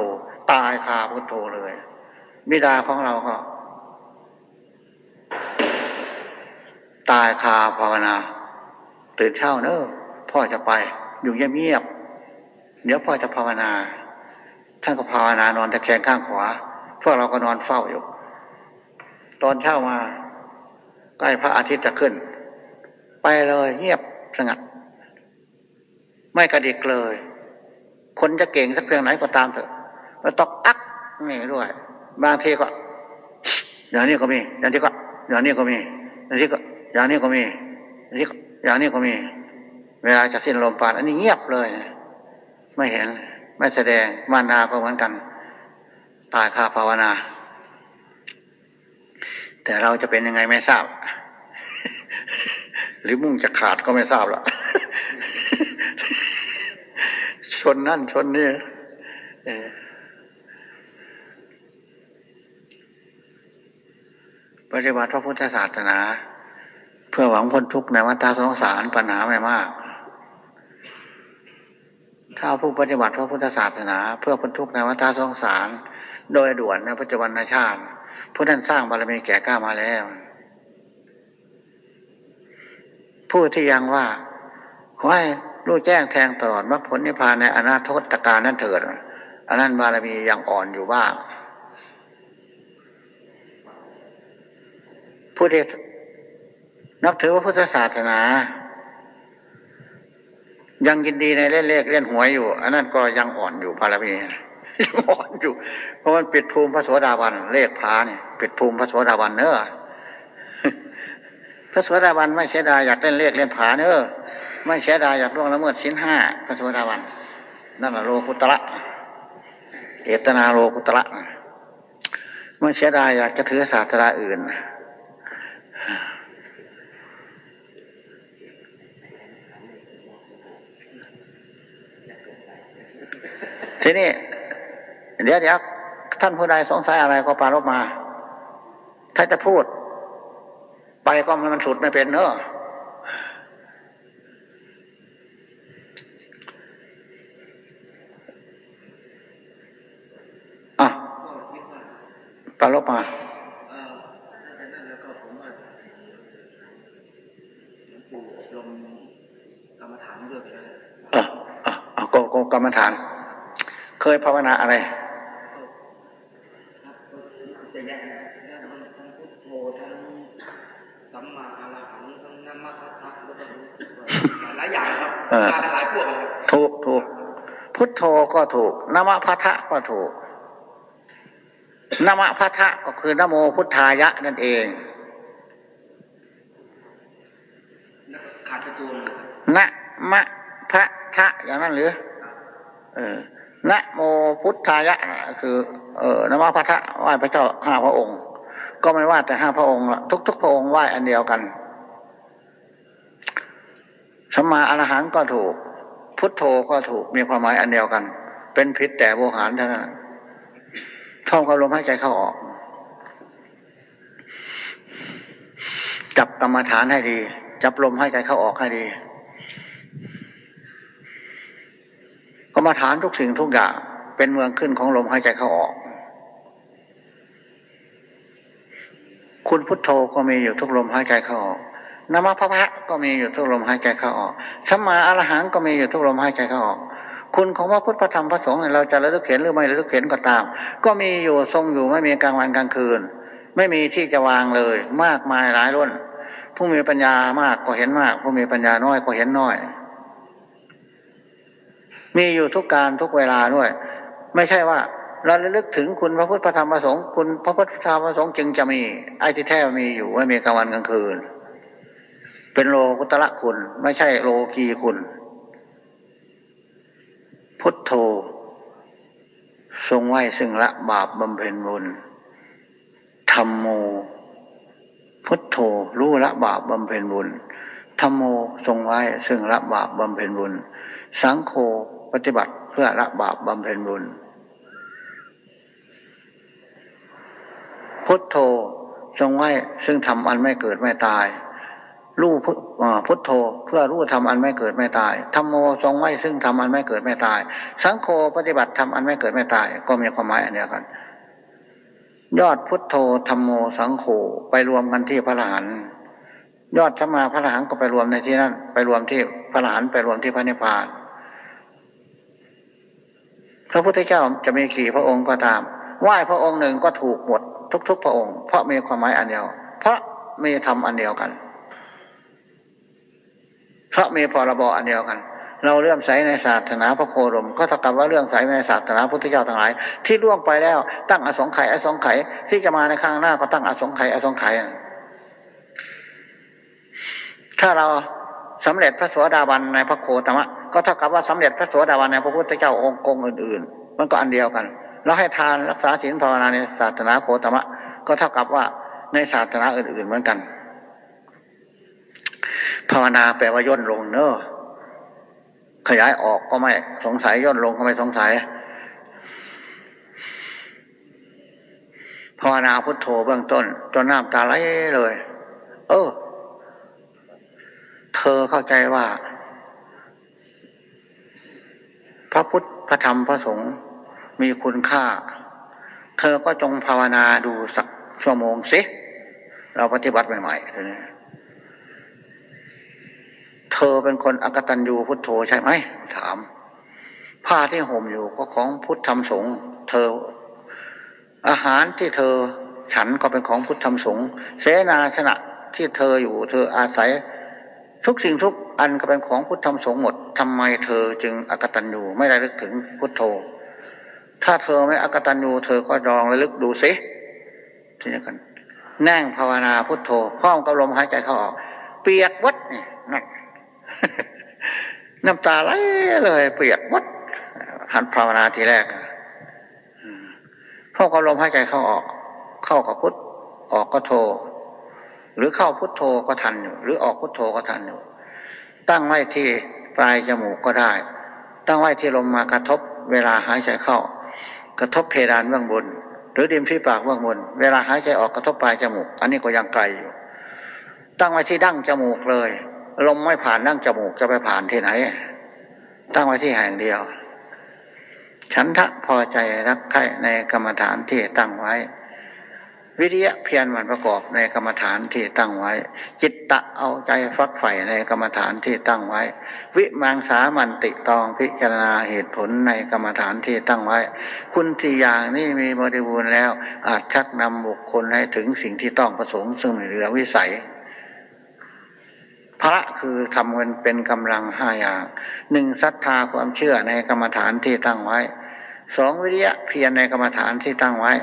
ตายคาพุทโธเลยบิดาของเราก็ ตายคาภาวนา ตื่นเช้าเนอะพ่อจะไป อยู่เงียบเดี๋ยวพ่อจะภาวนา ท่านก็ภาวนานอนตะแคงข้างขวา พวกเราก็นอนเฝ้าอยู่ ตอนเช้ามาใกล้พระอาทิตย์จะขึ้น ไปเลยเงียบสงัด ไม่กระดิกเลย คนจะเก่งสักเพียงไหนก็ตามเถอะแล้วตองอักนี่ด้วย บางทีก็อย่างนี้ก็มีอย่างนี้ก็อย่างนี้ก็มีอย่างนี้ก็อย่างนี้ก็มีอย่างนี้อย่างนี้ก็มี เวลาจะสิ้นลมปราณอันนี้เงียบเลยไม่เห็น ไม่แสดงมานาก็เหมือนกัน ตายคาภาวนา แต่เราจะเป็นยังไงไม่ทราบ หรือมุ่งจะขาดก็ไม่ทราบละชนนั่นชนนี่ปฏิบัติพระพุทธศาสนา เพื่อหวังพ้นทุกข์ในวัฏสงสารปัญหาไม่มาก ถ้าผู้ปฏิบัติพระพุทธศาสนา เพื่อพ้นทุกข์ในวัฏสงสาร โดยด่วนในปัจจุบันชาติผู้นั้นสร้างบารมีแก่กล้ามาแล้ว ผู้ที่ยังว่า ขอให้รู้แจ้งแทงตลอดมรรคผลนิพพานในอนาคตการนั้นเถิดอันนั้นบารมียังอ่อนอยู่บ้าง ผู้ที่นับถือว่าพุทธศาสนา ยังยินดีในเล่นเลขเล่นหวยอยู่ อันนั้นก็ยังอ่อนอยู่บารมียังอ่อนอยู่ เพราะมันปิดภูมิพระโสดาบันเลขพาเนี่ยปิดภูมิพระโสดาบันเนอะ พระโสดาบันไม่เสียดายอยากเล่นเลขเล่นผาเนอะไม่เสียดายอยากล่วงละเมิดสินห้าพระโสดาบันนั่นแหละโลกุตระเอตนาโลกุตระไม่เสียดายอยากจะถือศาสนาอื่นทีนี้เดี๋ยวเดี๋ยวท่านผู้ใดสงสัยอะไรก็ปารบมา ถ้าจะพูด ไปก็มันสุดไม่เป็นเนอะอะปลารบมาเออเออก็กรรมฐาน เคยภาวนาอะไร หลายพวกถูกถูกพุทโธก็ถูกนมพัทะก็ถูกนมพัทะก็คือนโมพุทธายะนั่นเองขาดตัวนะมะพระทะอย่างนั้นหรือ เออนะโมพุทธายะคือ เออนมพัทะไหว้พระเจ้าห้าพระองค์ ก็ไม่ว่าแต่ห้าพระองค์ทุกๆพระองค์ไหว้อันเดียวกัน สมาอรหังก็ถูก พุทโธก็ถูกมีความหมายอันเดียวกัน เป็นพิษแต่โวหารเท่านั้นท่องกับลมหายใจเข้าออก จับกรรมฐานให้ดี จับลมหายใจเข้าออกให้ดีกรรมฐานทุกสิ่งทุกอย่างเป็นเมืองขึ้นของลมหายใจเข้าออก คุณพุทโธก็มีอยู่ทุกลมหายใจเข้าออก นามพระพะก็มีอยู่ทุกลมหายใจเข้าออกสัมมาอรหังก็มีอยู่ทุกลมหายใจเข้าออก คุณของพระพุทธพระธรรมพระสงฆ์เราจะระลึกเห็นหรือไม่ระลึกเห็นก็ตาม ก็มีอยู่ทรงอยู่ไม่มีกลางวันกลางคืน ไม่มีที่จะวางเลย มากมายหลายล้นผู้มีปัญญามากก็เห็นมาก ผู้มีปัญญาน้อยก็เห็นน้อย มีอยู่ทุกการทุกเวลาด้วย ไม่ใช่ว่าเราระลึกถึงคุณพระพุทธพระธรรมพระสงฆ์คุณพระพุทธพระธรรมพระสงฆ์จึงจะมีไอ้ที่แท้มีอยู่ไม่มีกลางวันกลางคืน เป็นโลกุตระคุณ ไม่ใช่โลกีคุณ พุทโธ ทรงไหวซึ่งละบาปบำเพ็ญบุญธรรมโม พุทโธรู้ละบาปบำเพ็ญบุญธรรมโมทรงไว้ซึ่งละบาปบำเพ็ญบุญ สังโฆปฏิบัติเพื่อละบาปบำเพ็ญบุญ พุทโธทรงไว้ซึ่งทำอันไม่เกิดไม่ตาย รู้พุทโธเพื่อรู้ทำอันไม่เกิดไม่ตายธรรมโมทรงไว้ซึ่งทำอันไม่เกิดไม่ตาย สังโฆปฏิบัติทำอันไม่เกิดไม่ตาย ก็มีความหมายอันเดียวกัน ยอดพุทโธธรรมโมสังโฆไปรวมกันที่พระหลานยอดสมาพระหลานก็ไปรวมในที่นั้นไปรวมที่พระหลานไปรวมที่พระนิพพานพระพุทธเจ้าจะมีกี่พระองค์ก็ตามไหว้พระองค์หนึ่งก็ถูกหมดทุก ๆ พระองค์ เพราะมีความหมายอันเดียว เพราะมีธรรมอันเดียวกัน เพราะมีพรบอันเดียวกัน เราเลื่อมใสในศาสนาพระโคดม ก็เท่ากับว่าเลื่อมใสในศาสนาพุทธเจ้าทั้งหลาย ที่ล่วงไปแล้วตั้งอสงไขยอสงไขยที่จะมาในข้างหน้าก็ตั้งอสงไขยอสงไขยถ้าเราสำเร็จพระสวสดาบันในพระโคตมะ ก็เท่ากับว่าสำเร็จพระสวสดาบันในพระพุทธเจ้าองค์งอื่น ๆ มันก็อันเดียวกันแล้วให้ทานรักษาศีลภาวนาในศาสนาโคตมะ ก็เท่ากับว่าในศาสนาอื่น ๆ เหมือนกัน ภาวนาแปลว่าย่นลงเนอะขยายออกก็ไม่สงสัยย่นลงก็ไม่สงสัยภาวนาพุทโธเบื้องต้นจนน้ำตาไหลเลย เออ เธอเข้าใจว่า พระพุทธพระธรรมพระสงฆ์มีคุณค่า เธอก็จงภาวนาดูสักชั่วโมงสิ เราปฏิบัติใหม่ๆทีนี้ เธอเป็นคนอกตัญญูพุทโธใช่ไหม ถาม ผ้าที่ห่มอยู่ก็ของพุทธธรรมสงฆ์เธอ อาหารที่เธอฉันก็เป็นของพุทธธรรมสงฆ์เสนาสนะที่เธออยู่ เธออาศัย ทุกสิ่งทุกอันก็เป็นของพุทธธรรมสงฆ์หมดทำไมเธอจึงอกตัญญูไม่ได้ลึกถึงพุทโธ ถ้าเธอไม่อกตัญญูเธอก็ลองระลึกดูสิที่นี้กันนั่งภาวนาพุทโธพร้อมกับลมหายใจเข้าออก เปียกวัดนี่นั่น น้ำตาไหลเลยเปียกวัดหันภาวนาทีแรกเข้ากับลมหายใจเข้าออก เข้ากับพุทออกก็โท หรือเข้าพุทโธก็ทันอยู่ หรือออกพุทโธก็ทันอยู่ ตั้งไว้ที่ปลายจมูกก็ได้ ตั้งไว้ที่ลมมากระทบ เวลาหายใจเข้า กระทบเพดานเบื้องบน หรือดิมที่ปากเบื้องบน เวลาหายใจออกกระทบปลายจมูก อันนี้ก็ยังไกลอยู่ ตั้งไว้ที่ดั้งจมูกเลย ลมไม่ผ่านดั้งจมูกจะไปผ่านที่ไหน ตั้งไว้ที่แห่งเดียว ฉันทะพอใจรักใครในกรรมฐานที่ตั้งไว้ วิริยะเพียรมันประกอบในกรรมฐานที่ตั้งไว้ จิตตะเอาใจฟักใฝ่ในกรรมฐานที่ตั้งไว้ วิมังสามันติตองพิจารณาเหตุผลในกรรมฐานที่ตั้งไว้ คุณสี่อย่างนี้มีบริบูรณ์แล้ว อาจชักนำบุคคลให้ถึงสิ่งที่ต้องประสงค์ซึ่งเหลือวิสัย พระคือทำเงินเป็นกำลังห้าอย่างหนึ่งศรัทธาความเชื่อในกรรมฐานที่ตั้งไว้สองวิริยะเพียรในกรรมฐานที่ตั้งไว้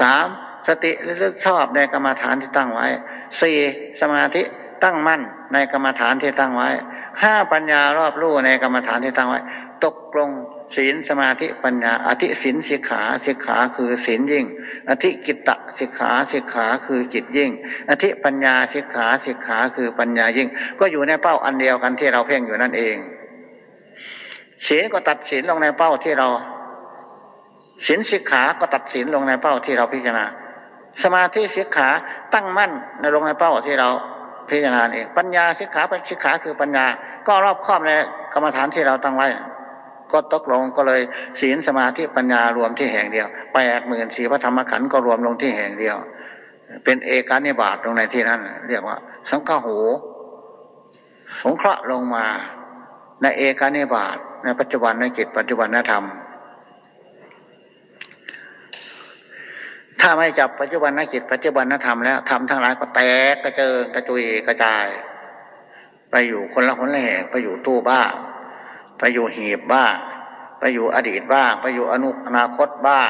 สามสติระลึกชอบในกรรมฐานที่ตั้งไว้สี่สมาธิตั้งมั่นในกรรมฐานที่ตั้งไว้ห้าปัญญารอบรู้ในกรรมฐานที่ตั้งไว้ ตกลง ศีลสมาธิปัญญาอธิศีลสิกขาสิกขาคือศีลยิ่ง อธิกิตตสิกขาสิกขาคือจิตยิ่ง อธิปัญญาสิกขาสิกขาคือปัญญายิ่ง ก็อยู่ในเป้าอันเดียวกันที่เราเพ่งอยู่นั่นเองศีลก็ตัดศีลลงในเป้าที่เราศีลสิกขาก็ตัดศีลลงในเป้าที่เราพิจารณา สมาธิสิกขาตั้งมั่นในลงในเป้าที่เราพิจารณาเอง ปัญญาสิกขาเป็นสิกขาคือปัญญา ก็รอบครอบในกรรมฐานที่เราตั้งไว้ ก็ตกลงก็เลยศีลสมาธิปัญญารวมที่แห่งเดียวแปดหมื่นสี่พระธรรมขันธ์ก็รวมลงที่แห่งเดียว เป็นเอกานิบาตลงในที่นั้น เรียกว่า สังฆโหสงเคราะห์ลงมา ในเอกานิบาตในปัจจุบันในจิตปัจจุบันนธรรม ถ้าไม่จับปัจจุบันนจิตปัจจุบันนธรรมแล้วทำทั้งหลายก็แตกกระเจิงกระจุยกระจาย ไปอยู่คนละคนละแห่งไปอยู่ตู้บ้า ไปอยู่หีบบ้าไปอยู่อดีตบ้าไปอยู่อนุอนาคตบ้า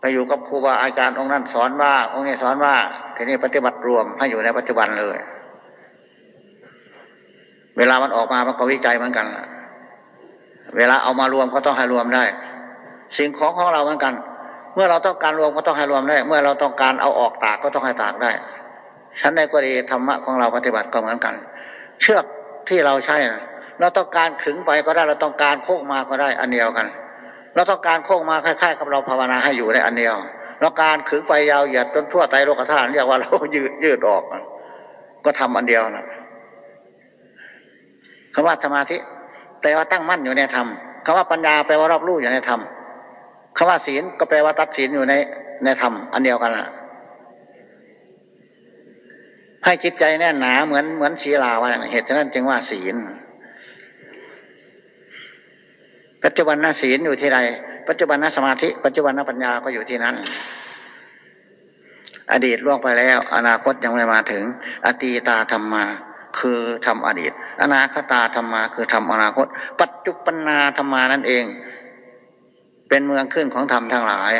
ไปอยู่กับครูบาอาจารย์องค์นั้นสอนว่าองค์นี้สอนว่าทีนี้ปฏิบัติรวมให้อยู่ในปัจจุบันเลย เวลามันออกมามันก็วิจัยเหมือนกัน เวลาเอามารวมก็ต้องให้รวมได้ สิ่งของของเราเหมือนกัน เมื่อเราต้องการรวมก็ต้องให้รวมได้ เมื่อเราต้องการเอาออกตากก็ต้องให้ตากได้ฉันในกรณีธรรมะของเราปฏิบัติก็เหมือนกัน เชือกที่เราใช้นะ เราต้องการขึงไปก็ได้เราต้องการโค้งมาก็ได้อันเดียวกัน เราต้องการโค้งมาคล้ายๆกับเราภาวนาให้อยู่ได้อันเดียวเราการขึงไปยาวเหยียดจนทั่วไตโลกธาตุเรียกว่าเรายืดยืดออก ก็ทำอันเดียวนะคำว่าสมาธิแปลว่าตั้งมั่นอยู่ในธรรมคำว่าปัญญาแปลว่ารอบรู้อยู่ในธรรมคำว่าศีลก็แปลว่าตัดศีลอยู่ในในธรรมอันเดียวกันละให้จิตใจแน่นหนาเหมือนเหมือนศีลาว่าเหตุฉะนั้นจึงว่าศีล ปัจจุบันนศีลอยู่ที่ใดปัจจุบันนสมาธิ ปัจจุบันนปัญญาก็อยู่ที่นั้น อดีตล่วงไปแล้ว อนาคตยังไม่มาถึง อตีตาธรรมมาคือทำอดีต อนาคตาธรรมาคือธรรมอนาคต ปัจจุปนาธรรมานั่นเอง เป็นเมืองขึ้นของธรรมทั้งหลาย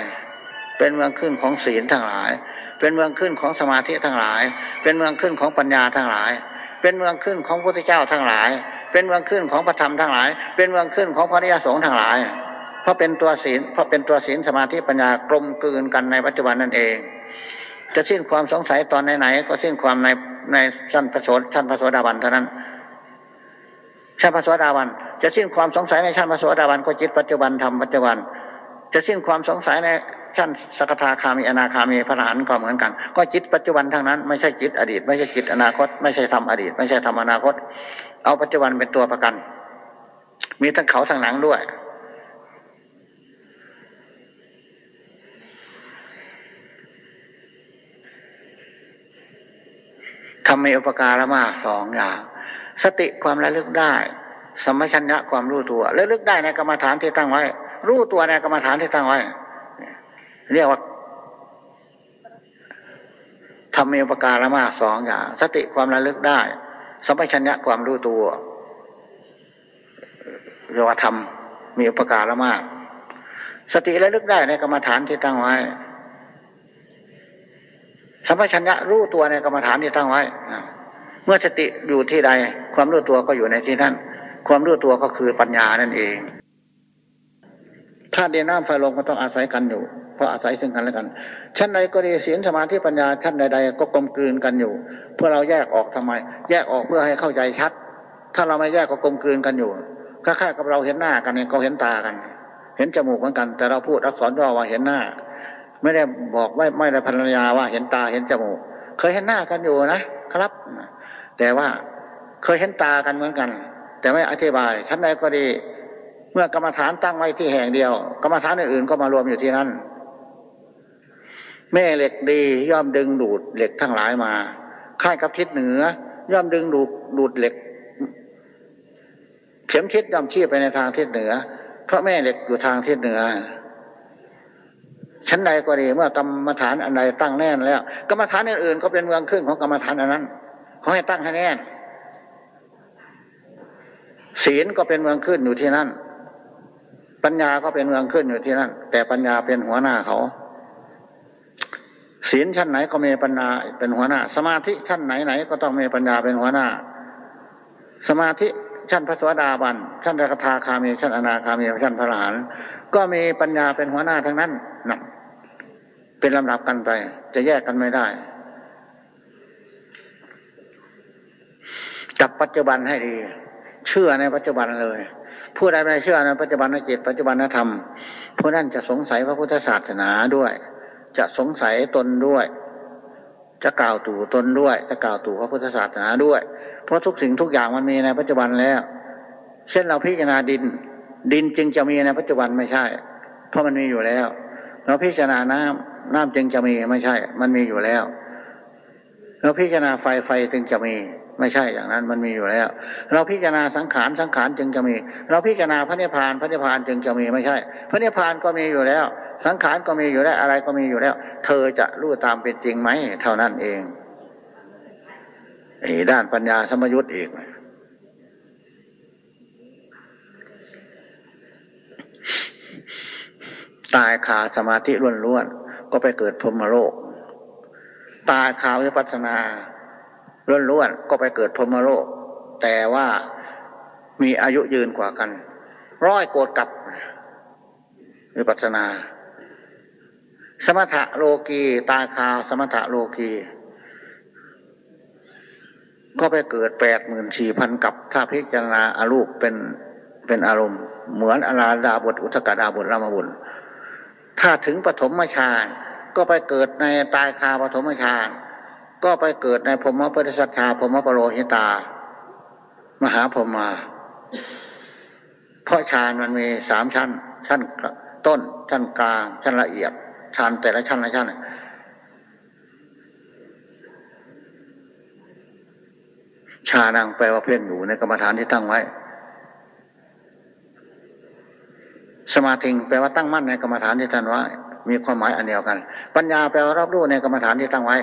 เป็นเมืองขึ้นของศีลทั้งหลาย เป็นเมืองขึ้นของสมาธิทั้งหลาย เป็นเมืองขึ้นของปัญญาทั้งหลาย เป็นเมืองขึ้นของพระพุทธเจ้าทั้งหลาย เป็นเมืองขึ้นของพระธรรมทั้งหลาย เป็นเมืองขึ้นของพระนิยสงฆ์ทั้งหลาย เพราะเป็นตัวศีลเพราะเป็นตัวศีลสมาธิปัญญากลมกลืนกันในปัจจุบันนั่นเอง จะสิ้นความสงสัยตอนไหนๆก็สิ้นความในในชั้นพระโสดชั้นพระโสดาบันเท่านั้นชั้นพระโสดาบัน จะสิ้นความสงสัยในชั้นพระโสดาบันก็จิตปัจจุบันทำปัจจุบัน จะสิ้นความสงสัยในชั้นสกทาคามีอนาคามีพระอรหันต์ก็เหมือนกัน ก็จิตปัจจุบันทั้งนั้น ไม่ใช่จิตอดีต ไม่ใช่จิตอนาคต ไม่ใช่ทำอดีต ไม่ใช่ทำอนาคต เอาปัจจุบันเป็นตัวประกัน มีทั้งเขาทั้งหนังด้วย ทำมีอุปการะมากสองอย่าง สติความระลึกได้ สมัชัญญะความรู้ตัวระลึกได้ในกรรมฐานที่ตั้งไว้ รู้ตัวในกรรมฐานที่ตั้งไว้ เรียกว่าทำมีอุปการะมากสองอย่าง สติความระลึกได้ สัมปชัญญะความรู้ตัวเรียกว่าทำมีอุปการะมาก สติระลึกได้ในกรรมฐานที่ตั้งไว้สัมปชัญญะรู้ตัวในกรรมฐานที่ตั้งไว้เมื่อสติอยู่ที่ใด ความรู้ตัวก็อยู่ในที่นั่นความรู้ตัวก็คือปัญญานั่นเอง ธาตุดินน้ำไฟลมก็ต้องอาศัยกันอยู่ เพราะอาศัยซึ่งกันและกัน ชั้นใดก็ดีศีลสมาธิปัญญาชั้นใดๆก็กลมกลืนกันอยู่ เพื่อเราแยกออกทำไม แยกออกเพื่อให้เข้าใจชัด ถ้าเราไม่แยกก็กลมกลืนกันอยู่คล้ายๆกับเราเห็นหน้ากันเนี่ยก็เห็นตากัน เห็นจมูกเหมือนกัน แต่เราพูดอักษรย่อว่าเห็นหน้า ไม่ได้บอกไม่ไม่ได้ภรรยาว่าเห็นตาเห็นจมูก เคยเห็นหน้ากันอยู่นะครับ แต่ว่าเคยเห็นตากันเหมือนกัน แต่ไม่อธิบายชั้นใดก็ดี เมื่อกรรมฐานตั้งไว้ที่แห่งเดียว กรรมฐานอื่นๆก็มารวมอยู่ที่นั่นแม่เหล็กดีย่อมดึงดูดเหล็กทั้งหลายมาค่ายกับทิศเหนือ ย่อมดึงดูดดูดเหล็ก เข็มทิศย่อมชี้ไปในทางทิศเหนือ เพราะแม่เหล็กอยู่ทางทิศเหนือชั้นใดก็ดีเมื่อกรรมฐานอันใดตั้งแน่นแล้ว กรรมฐานอื่นๆก็เป็นเมืองขึ้นของกรรมฐานอันนั้นเขาให้ตั้งให้แน่นศีลก็เป็นเมืองขึ้นอยู่ที่นั่น ปัญญาก็เป็นเมืองขึ้นอยู่ที่นั่นแต่ปัญญาเป็นหัวหน้าเขาศีลชั้นไหนก็มีปัญญาเป็นหัวหน้า สมาธิชั้นไหนไหนก็ต้องมีปัญญาเป็นหัวหน้า สมาธิชั้นพระสวสดาบันชั้นระคาคามีชั้นอนาคามีชั้นพระหลานก็มีปัญญาเป็นหัวหน้าทั้งนั้นนะเป็นลำดับกันไป จะแยกกันไม่ได้ จับปัจจุบันให้ดี เชื่อในปัจจุบันเลย ผู้ใดไม่เชื่อในปัจจุบันนจิตปัจจุบันนธรรมผู้นั้นจะสงสัยพระพุทธศาสนาด้วย จะสงสัยตนด้วย จะกล่าวตู่ตนด้วย จะกล่าวตู่พระพุทธศาสนาด้วย เพราะทุกสิ่งทุกอย่างมันมีในปัจจุบันแล้ว เช่นเราพิจารณาดิน ดินจึงจะมีในปัจจุบันไม่ใช่ เพราะมันมีอยู่แล้ว เราพิจารณาน้ำน้ำจึงจะมีไม่ใช่ มันมีอยู่แล้ว เราพิจารณาไฟไฟจึงจะมี ไม่ใช่อย่างนั้นมันมีอยู่แล้ว เราพิจารณาสังขารสังขารจึงจะมี เราพิจารณาพระนิพพานพระนิพพานจึงจะมีไม่ใช่ พระนิพพานก็มีอยู่แล้ว สังขารก็มีอยู่แล้วอะไรก็มีอยู่แล้ว เธอจะรู้ตามเป็นจริงไหมเท่านั้นเองไอ้ด้านปัญญาสมยุทธ์อีกตายขาสมาธิล้วนๆก็ไปเกิดพรมโลก ตายขาวิปัสนา ล้วนๆก็ไปเกิดพรมโลก แต่ว่ามีอายุยืนกว่ากัน ร้อยโกดกับวิปัสนา สมถะโลกีตาคาสมถะโลกีก็ไปเกิดแปดหมื่นสี่พันกับ ถ้าพิจารณาอารูปเป็นเป็นอารมณ์ เหมือนอราดาบทอุทกดาบทรามบุญถ้าถึงปฐมฌานก็ไปเกิดในตายคาปฐมฌาน ก็ไปเกิดในพรมปฏิสัทธาพรมปโรหิตา มหาพรมา เพราะฌานมันมีสามชั้น ชั้นต้น ชั้นกลาง ชั้นละเอียดฌานแต่ละชั้นละชั้นชานังแปลว่าเพ่งอยู่ในกรรมฐานที่ตั้งไว้ สมาธิแปลว่าตั้งมั่นในกรรมฐานที่ท่านว่ามีความหมายอันเดียวกัน ปัญญาแปลว่ารับรู้ในกรรมฐานที่ตั้งไว้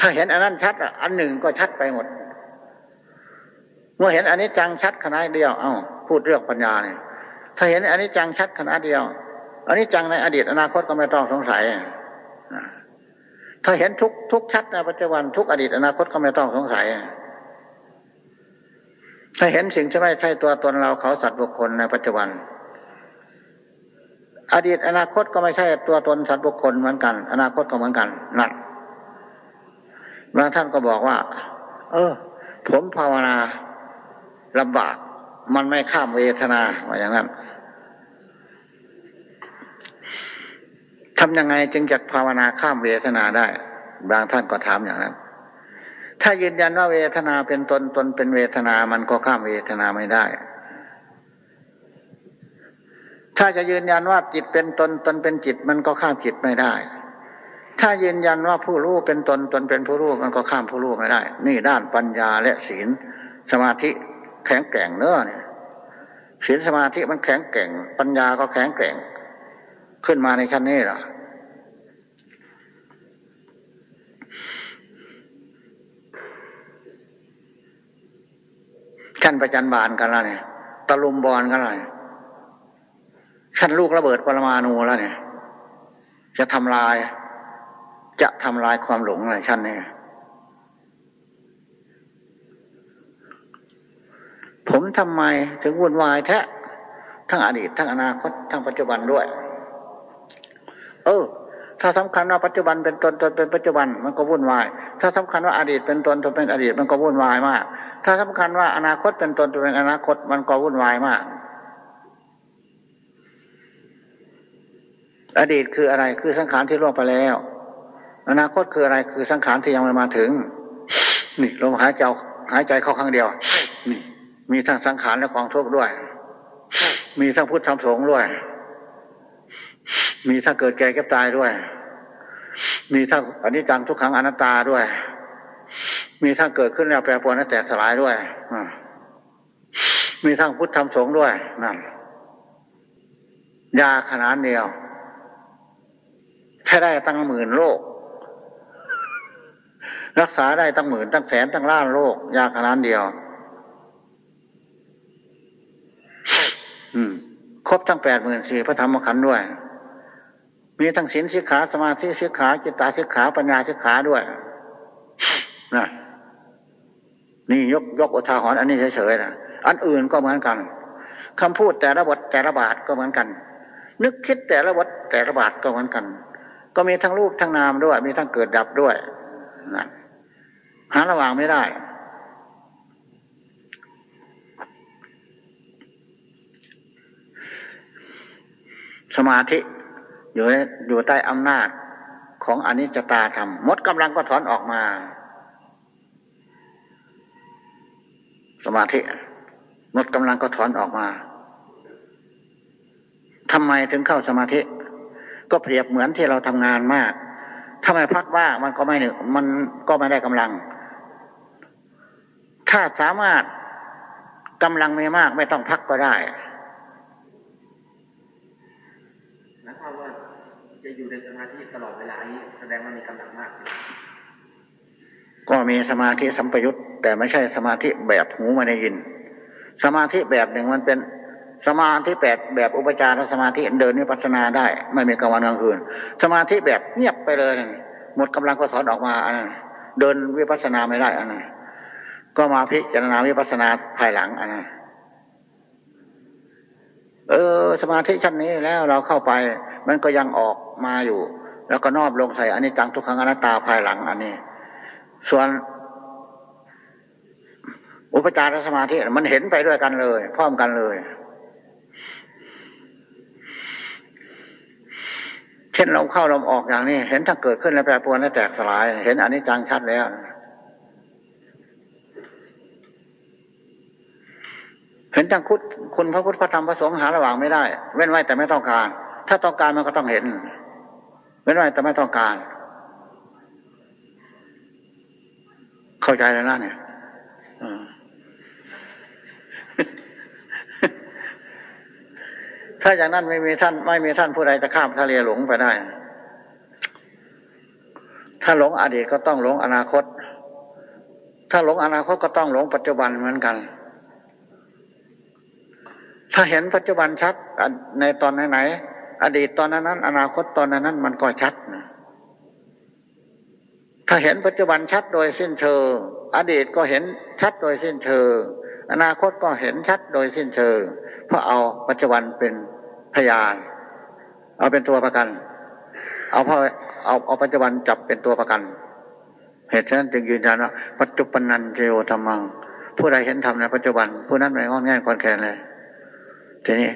ถ้าเห็นอันนั้นชัดอันหนึ่งก็ชัดไปหมด เมื่อเห็นอันนี้จังชัดขนาดเดียว เอ้าพูดเรื่องปัญญาเนี่ยถ้าเห็นอันนี้จังชัดขนาดเดียวอันนี้จังในอดีตอนาคตก็ไม่ต้องสงสัยถ้าเห็นทุกทุกชัดในปัจจุบันทุกอดีตอนาคตก็ไม่ต้องสงสัยถ้าเห็นสิ่งที่ไม่ใช่ตัวตนเราเขาสัตว์บุคคลในปัจจุบัน อดีตอนาคตก็ไม่ใช่ตัวตนสัตว์บุคคลเหมือนกัน อนาคตก็เหมือนกันนั่น บางท่านก็บอกว่า เออ ผมภาวนาลำบาก มันไม่ข้ามเวทนาว่าอย่างนั้นทำยังไงจึงจะภาวนาข้ามเวทนาได้ บางท่านก็ถามอย่างนั้น ถ้ายืนยันว่าเวทนาเป็นตนตนเป็นเวทนา มันก็ข้ามเวทนาไม่ได้ ถ้าจะยืนยันว่าจิตเป็นตนตนเป็นจิต มันก็ข้ามจิตไม่ได้ ถ้ายืนยันว่าผู้รู้เป็นตนตนเป็นผู้รู้มันก็ข้ามผู้รู้ไม่ได้ นี่ด้านปัญญาและศีลสมาธิแข็งแกร่งเนื้อเนี่ยศีลสมาธิมันแข็งแกร่ง ปัญญาก็แข็งแกร่ง ขึ้นมาในขั้นนี้หรอขั้นประจันบานกันแล้วเนี่ยตะลุมบอลกันแล้วเนี่ยขั้นลูกระเบิดปรมาณูแล้วเนี่ย จะทำลาย จะทำลายความหลงอะไรชั้นนี้ผมทำไมถึงวุ่นวายแท้ทั้งอดีตทั้งอนาคตทั้งปัจจุบันด้วย เออ ถ้าสำคัญว่าปัจจุบันเป็นตนตนเป็นปัจจุบันมันก็วุ่นวาย ถ้าสำคัญว่าอดีตเป็นตนตนเป็นอดีตมันก็วุ่นวายมาก ถ้าสำคัญว่าอนาคตเป็นตนตนเป็นอนาคตมันก็วุ่นวายมาก อดีตคืออะไรคือสังขารที่ล่วงไปแล้ว อนาคตคืออะไรคือสังขารที่ยังไม่มาถึง นี่ลมหายใจหายใจเข้าครั้งเดียว นี่มีทั้งสังขารและกองทุกข์ด้วย มีทั้งพุทธธรรมสงฆ์ด้วย มีทั้งเกิดแก่เก็บตายด้วย มีทั้งอนิจจังทุกขังอนัตตาด้วย มีทั้งเกิดขึ้นแล้วแปรปรวนและแตกสลายด้วยมีทั้งพุทธธรรมสงฆ์ด้วยนั่นยาขนาดเดียวใช้ได้ตั้งหมื่นโลก รักษาได้ตั้งหมื่นตั้งแสนตั้งล้านโลกยาขนาดเดียว อืม ครบทั้งแปดหมื่นสี่พระธรรมขันธ์ด้วย มีทั้งศีลสิกขาสมาธิสิกขาจิตตาสิกขาปัญญาสิกขาด้วยนะนี่ยกยกอุทาหรณ์อันนี้เฉยๆนะอันอื่นก็เหมือนกันคำพูดแต่ละบทแต่ละบาทก็เหมือนกัน นึกคิดแต่ละบทแต่ละบาทก็เหมือนกัน ก็มีทั้งรูปทั้งนามด้วย มีทั้งเกิดดับด้วยนะ หาระหว่างไม่ได้ สมาธิ อยู่อยู่ใต้อำนาจของอนิจจตาธรรมมดกำลังก็ถอนออกมา สมาธิมดกำลังก็ถอนออกมาทำไมถึงเข้าสมาธิ ก็เปรียบเหมือนที่เราทำงานมากถ้าไม่พักว่ามันก็ไม่หนึ่งมันก็ไม่ได้กำลัง ถ้าสามารถกำลังไม่มากไม่ต้องพักก็ได้จะอยู่ในสมาธิตลอดเวลานี้แสดงว่ามีกำลังมากก็มีสมาธิสัมปยุตแต่ไม่ใช่สมาธิแบบหูมาได้ยิน สมาธิแบบหนึ่งมันเป็นสมาธิแปดแบบอุปจารสมาธิเดินวิปัสนาได้ ไม่มีกลางวันกลางคืน สมาธิแบบเงียบไปเลยหมดกำลังก็ถอนออกมาอันนั้นเดินวิปัสนาไม่ได้อันนั้น ก็มาพิจารณาวิปัสนาภายหลังอันนั้นเออ สมาธิชั้นนี้แล้วเราเข้าไป มันก็ยังออกมาอยู่ แล้วก็นอบลงใส่อันนี้จังทุกครั้งอนัตตาภายหลัง อันนี้ ส่วนอุปจารสมาธิมันเห็นไปด้วยกันเลย พร้อมกันเลย เช่นเราเข้าลมออกอย่างนี้ เห็นทั้งเกิดขึ้นแล้วแปรปรวนและแตกสลาย เห็นอันนี้จังชัดแล้ว เห็นทั้งคุดคุณพระพุทธพระธรรมพระสงฆ์หาระหว่างไม่ได้ เว้นไว้แต่ไม่ต้องการ ถ้าต้องการมันก็ต้องเห็น เว้นไว้แต่ไม่ต้องการ เข้าใจแล้วนะเนี่ยถ้าอย่างนั้นไม่มีท่าน ไม่มีท่านผู้ใดจะข้ามทะเลหลงไปได้ ถ้าหลงอดีตก็ต้องหลงอนาคต ถ้าหลงอนาคตก็ต้องหลงปัจจุบันเหมือนกัน ถ้าเห็นปัจจุบันชัดในตอนไหนๆอดีตตอนนั้น อนาคตตอนนั้นมันก็ชัดนะถ้าเห็นปัจจุบันชัดโดยสิ้นเชิงอดีตก็เห็นชัดโดยสิ้นเชิงอนาคตก็เห็นชัดโดยสิ้นเชิงเพราะเอาปัจจุบันเป็นพยาน เอาเป็นตัวประกัน เอาเพราะเอาเอาปัจจุบันจับเป็นตัวประกัน เหตุฉะนั้นจึงยืนยันว่าปัจจุบันนันเจโอธรรมัง ผู้ใดเห็นธรรมในปัจจุบัน ผู้นั้นไม่งอนแง่นคอนแคนเลย ทีนี้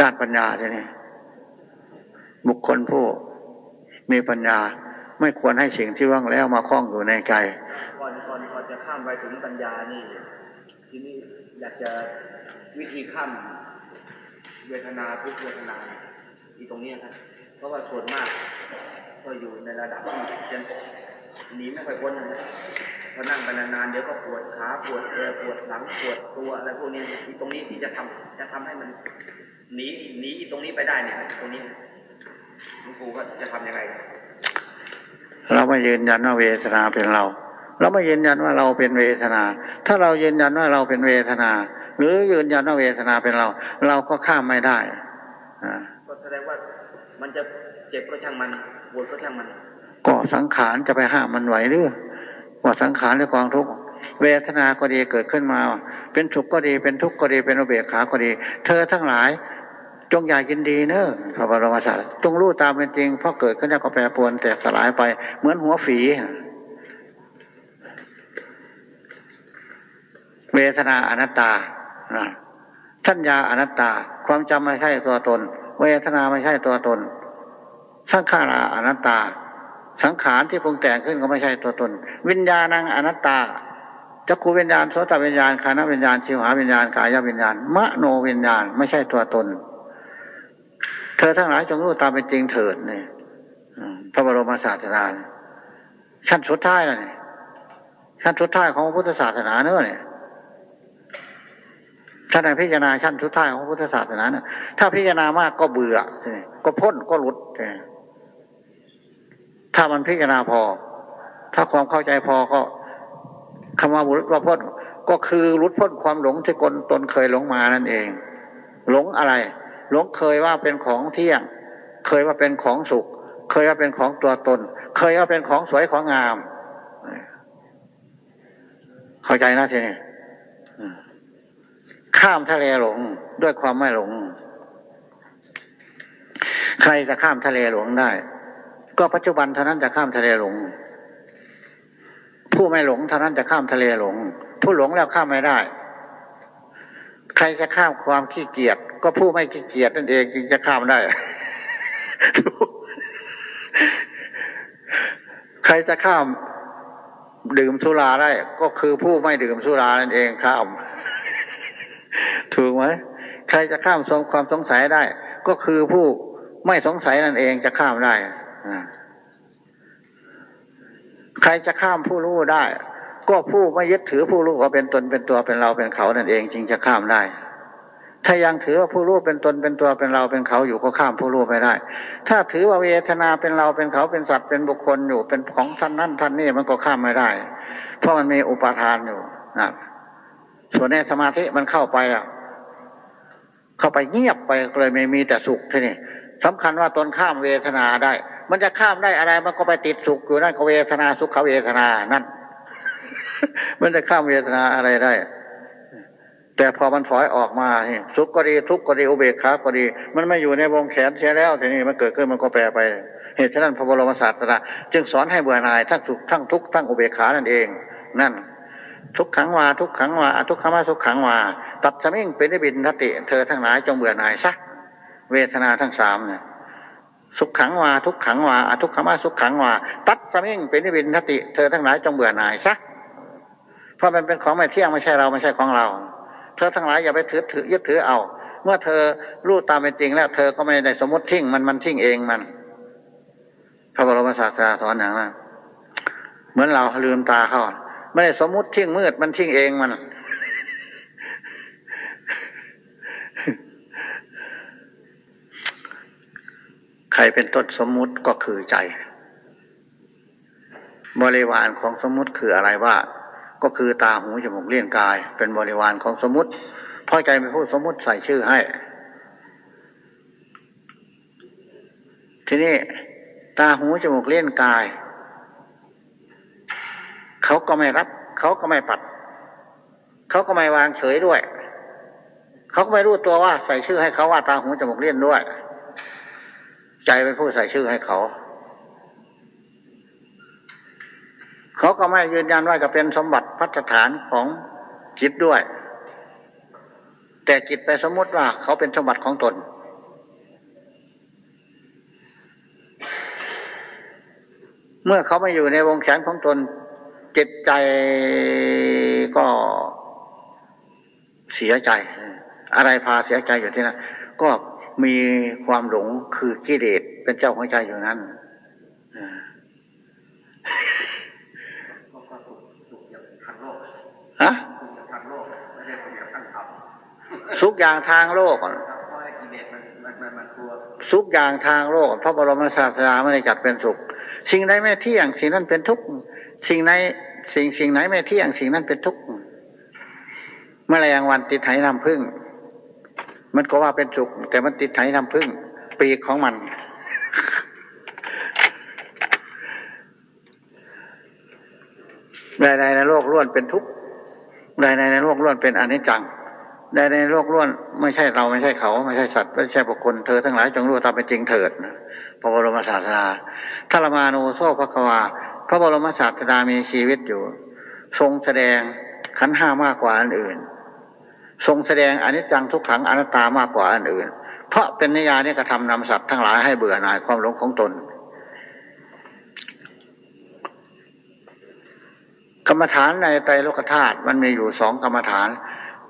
ด้านปัญญาทีนี้บุคคลผู้มีปัญญาไม่ควรให้สิ่งที่ว่างแล้วมาคล้องอยู่ในใจก่อนก่อนก่อนจะข้ามไปถึงปัญญานี่ ทีนี้อยากจะวิธีข้ามเวทนาทุกเวทนาอีตรงนี้ครับเพราะว่าส่วนมาก ก็อยู่ในระดับที่ยังหนีไม่ค่อยพ้นนะพอนั่งไปนานๆเดี๋ยวก็ปวดขาปวดเอวปวดหลังปวดตัวอะไรพวกนี้อีตรงนี้ที่จะทำจะทำให้มันหนีหนีตรงนี้ไปได้เนี่ยตรงนี้หลวงปู่ก็จะทํำยังไงเราไม่ยืนยันว่าเวทนาเป็นเรา เราไม่ยืนยันว่าเราเป็นเวทนา ถ้าเรายืนยันว่าเราเป็นเวทนา หรือยืนยันว่าเวทนาเป็นเรา เราก็ข้ามไม่ได้ก็แสดงว่ามันจะเจ็บก็ช่างมันป วดก็ช่างมันก็สังขารจะไปห้ามมันไหวหรือว่าสังขารในกองทุกเวทนาก็ดีเกิดขึ้นมา เป็นสุขก็ดีเป็นทุกข์ก็ดีเป็นอุเบกขาก็ดี เธอทั้งหลาย จงอย่ายินดีเนอะพระบรมศาสดาจงรู้ตามเป็นจริงเพราะเกิดขึ้นแล้วก็แปรปรวนแตกสลายไป เหมือนหัวฝี เวทนาอนัตตาสัญญาอนัตตา ความจำไม่ใช่ตัวตน เวทนาไม่ใช่ตัวตน สังขาราอนัตตา สังขารที่ปรุงแต่งขึ้นก็ไม่ใช่ตัวตน วิญญาณังอนัตตาจักขูวิญญาณโสตวิญญาณคานวิญญาณชิวหาวิญญาณกายวิญญาณมโนวิญญาณไม่ใช่ตัวตน เธอทั้งหลายจงรู้ตามเป็นจริงเถิดเนี่ยพระบรมศาสดาชั้นสุดท้ายแล้วเนี่ยชั้นสุดท้ายของพุทธศาสนาเนอะเนี่ยท่านในพิจารณาชั้นสุดท้ายของพุทธศาสนาเนี่ยถ้าพิจารณามากก็เบื่อก็พ้นก็หลุด ถ้ามันพิจารณาพอ ถ้าความเข้าใจพอก็คำว่าบุรุษพ้นก็คือรุดพ้นความหลงที่กนตนเคยหลงมานั่นเอง หลงอะไร หลงเคยว่าเป็นของเที่ยง เคยว่าเป็นของสุข เคยว่าเป็นของตัวตน เคยว่าเป็นของสวยของงาม เข้าใจนะทีนี้ข้ามทะเลหลงด้วยความไม่หลง ใครจะข้ามทะเลหลงได้ ก็ปัจจุบันเท่านั้นจะข้ามทะเลหลง ผู้ไม่หลงเท่านั้นจะข้ามทะเลหลง ผู้หลงแล้วข้ามไม่ได้ ใครจะข้ามความขี้เกียจก็ผู้ไม่ขี้เกียจนั่นเองจึงจะข้ามได้ ใครจะข้ามดื่มสุราได้ ก็คือผู้ไม่ดื่มสุรานั่นเองข้าม ถูกไหมใครจะข้ามความสงสัยได้ ก็คือผู้ไม่สงสัยนั่นเองจะข้ามได้ ใครจะข้ามผู้รู้ได้ ก็ผู้ไม่ยึดถือผู้รู้ว่าเป็นตนเป็นตัวเป็นเราเป็นเขานั่นเองจึงจะข้ามได้ ถ้ายังถือว่าผู้รู้เป็นตนเป็นตัวเป็นเราเป็นเขาอยู่ก็ข้ามผู้รู้ไปได้ ถ้าถือว่าเวทนาเป็นเราเป็นเขาเป็นสัตว์เป็นบุคคลอยู่เป็นของท่านนั่นท่านนี่มันก็ข้ามไม่ได้ เพราะมันมีอุปาทานอยู่นะส่วนในสมาธิมันเข้าไปอะ เข้าไปเงียบไปเลยไม่มีแต่สุขที่นี่สำคัญว่าตนข้ามเวทนาได้ มันจะข้ามได้อะไรมันก็ไปติดสุขอยู่นั่นก็เวทนาสุขเขาเวทนานั่น มันจะข้ามเวทนาอะไรได้ แต่พอมันถอยออกมาสุขก็ดีทุกข์ก็ดีอุเบกขาก็ดี มันไม่อยู่ในวงแขนเสียแล้วทีนี้มันเกิดขึ้นมันก็แปรไป เหตุฉะนั้นพระบรมศาสดาจึงสอนให้เบื่อหน่ายทั้งสุขทั้งทุกข์ทั้งอุเบกขานั่นเอง นั่นทุกขังวาทุกขังวาทุกขมาทุกขังวาตัดสมิงเป็นบินทติ เธอทั้งหลายจงเบื่อหน่ายซะเวทนาทั้งสามเนี่ย สุขขังวาทุกขังวาทุกขมาสุขขังวาตัดสมิงเป็นบินทติเธอทั้งหลายจงเบื่อหน่ายซะเพราะมันเป็นของไม่เที่ยงไม่ใช่เราไม่ใช่ของเรา เธอทั้งหลายอย่าไปถือถือยึดถือเอา เมื่อเธอรู้ตามเป็นจริงแล้ว เธอก็ไม่ได้สมมติทิ้งมันมันทิ้งเองมันพระบรมศาสดาสอนอย่างนั้นเหมือนเราลืมตาเขาไม่ได้สมมติทิ้งมืดมันทิ้งเองมัน ใครเป็นต้นสมมุติก็คือใจ บริวารของสมมุติคืออะไรว่า ก็คือตาหูจมูกเลี้ยงกาย เป็นบริวารของสมุติพ่อใจเป็นผู้สมมุติใส่ชื่อให้ ทีนี้ตาหูจมูกเลี้ยนกาย เขาก็ไม่รับ เขาก็ไม่ปัด เขาก็ไม่วางเฉยด้วย เขาก็ไม่รู้ตัวว่าใส่ชื่อให้เขาว่าตาหูจมูกเลี้ยนด้วย ใจเป็นผู้ใส่ชื่อให้เขา เขาก็ไม่ยืนยันว่าจะเป็นสมบัติพัฒฐานของจิตด้วย แต่จิตไปสมมติว่าเขาเป็นสมบัติของตน เมื่อเขาไม่อยู่ในวงแขนของตน จิตใจก็เสียใจ อะไรพาเสียใจอยู่ที่นั่นก็ มีความหลงคือกิเลสเป็นเจ้าของใจอยู่นั้นฮะสุกอย่างทางโลกสุกอย่างทางโลกพระบรมศาสดาไม่ได้จัดเป็นสุข สิ่งใดไม่เที่ยง สิ่งนั้นเป็นทุกข์สิ่งไหนสิ่งสิ่งไหนไม่เที่ยง สิ่งนั้นเป็นทุกข์เมื่อไรยังวันติดไถน้ำพึ่ง มันก็ว่าเป็นสุข แต่มันติดไถน้ำพึ่งปีกของมันใดในโลกล้วนเป็นทุกข์ใดในโลกล้วนเป็นอนิจจังใดในโลกล้วนไม่ใช่เราไม่ใช่เขา ไม่ใช่สัตว์ไม่ใช่บุคคลเธอทั้งหลายจงรู้ตามเป็นจริงเถิดพระบรมศาสดาทรมานุโซภควา พระบรมศาสดามีชีวิตอยู่ ทรงแสดงขันห้ามากกว่าอันอื่น ทรงแสดงอนิจจังทุกขังอนัตตามากกว่าอันอื่น เพราะเป็นนิยานี่กระทำนำสัตว์ทั้งหลายให้เบื่อหน่ายความหลงของตน กรรมฐานในไตรโลกธาตุมันมีอยู่สองกรรมฐาน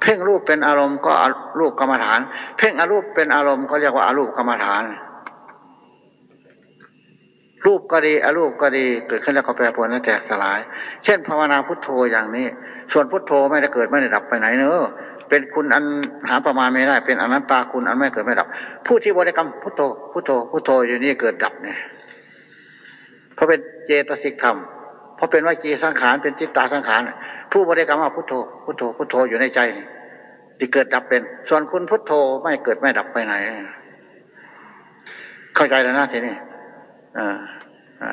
เพ่งรูปเป็นอารมณ์ก็รูปกรรมฐาน เพ่งอรูปเป็นอารมณ์ก็เรียกว่าอารูปกรรมฐาน รูปก็ดีอรูปก็ดีเกิดขึ้นแล้วก็แปรปรวนและแตกสลาย เช่นภาวนาพุทโธอย่างนี้ ส่วนพุทโธไม่ได้เกิดไม่ได้ดับไปไหนเนอะเป็นคุณอันหาประมาณไม่ได้ เป็นอนัตตาคุณอันไม่เกิดไม่ดับ ผู้ที่บริกรรมพุทโธพุทโธพุทโธอยู่นี่เกิดดับเนี่ยเพราะเป็นเจตสิกธรรมเพราะเป็นวิจีสังขารเป็นจิตตาสังขารผู้บริกรรมว่าพุทโธพุทโธพุทโธอยู่ในใจที่เกิดดับเป็น ส่วนคุณพุทโธไม่เกิดไม่ดับไปไหน เข้าใจแล้วนะทีนี้ อ่าอ่า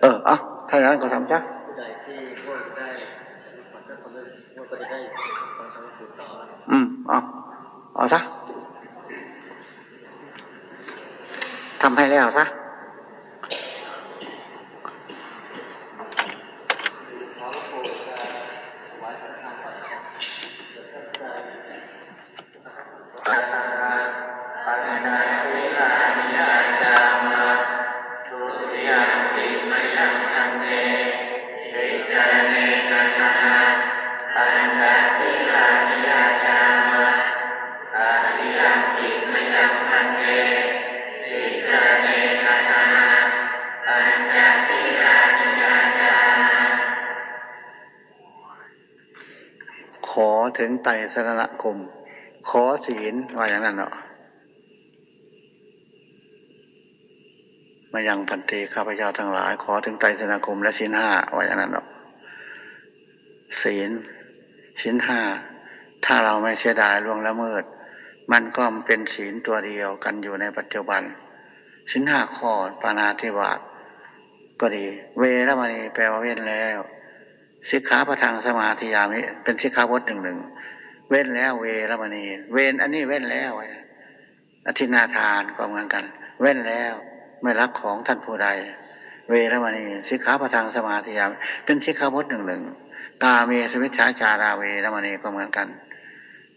เอออะถ้าอย่างนั้นก็ทำจ้ะอืมเอาเอาซะทำให้แล้วซะ ถึงไตสรณคม ขอศีลว่าอย่างนั้นเนาะมายังพันธีข้าพเจ้าทั้งหลาย ขอถึงไตสนาคมและศีลห้าว่าอย่างนั้นเนาะศีลศีลห้าถ้าเราไม่เสียดายล่วงละเมิด มันก็เป็นศีลตัวเดียวกันอยู่ในปัจจุบันศีลห้าข้อปานาธิวาสก็ดี เวรมณีแปลว่าเว้นแล้วสิกขาประทางสมาธิยามิเป็นสิกขาบทหนึ่งหนึ่ง เว้นแล้วเวรมณี เว้นอันนี้เว้นแล้วอธินาทานก็เหมือนกัน เว้นแล้วไม่รักของท่านผู้ใด เวรมณีสิกขาประทางสมาธิยามเป็นสิกขาบทหนึ่งหนึ่งตาเมสวิชาจาราเวรมณีก็เหมือนกัน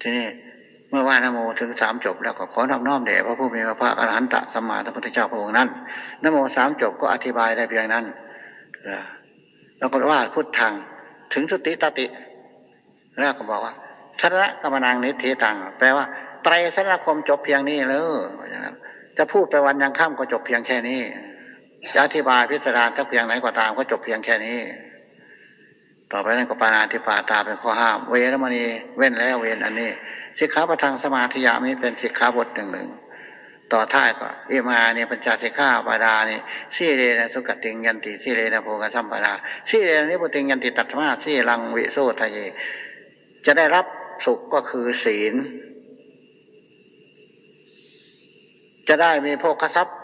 ทีนี้เมื่อว่านโมถึงสามจบแล้วก็ขอนอบน้อมแด่พระผู้มีพระภาคอรหันตสัมมาสัมพุทธเจ้าพระองค์นั้นนโมสามจบก็อธิบายได้เพียงนั้นแล้วก็ว่าพุทธังถึงสติตติแล้วก็บอกว่า ชนะกรรมนางนิเทตังแปลว่าไตรสนาคมจบเพียงนี้เลยจะพูดไปวันยังค่ำก็จบเพียงแค่นี้จะอธิบายพิจารณาถ้าเพียงไหนก็ตามก็จบเพียงแค่นี้ ต่อไปนั้นก็ปานาธิปาตาเป็นข้อห้าม เวรมณีเว้นแล้วเว้นอันนี้สิกขาประทังสมาธิยามีเป็นสิกขาบทหนึ่งหนึ่งต่อท้ายก็เอมาเนี่ยปัญจสิกขาปาดานี่สีเรนะสุกติงยันติสีเรนะโพกสัมปดาสีเรนะนิพุติงยันติตัตมาสีลังวิโสทะเยจะได้รับ สุขก็คือศีล จะได้มีโภคทรัพย์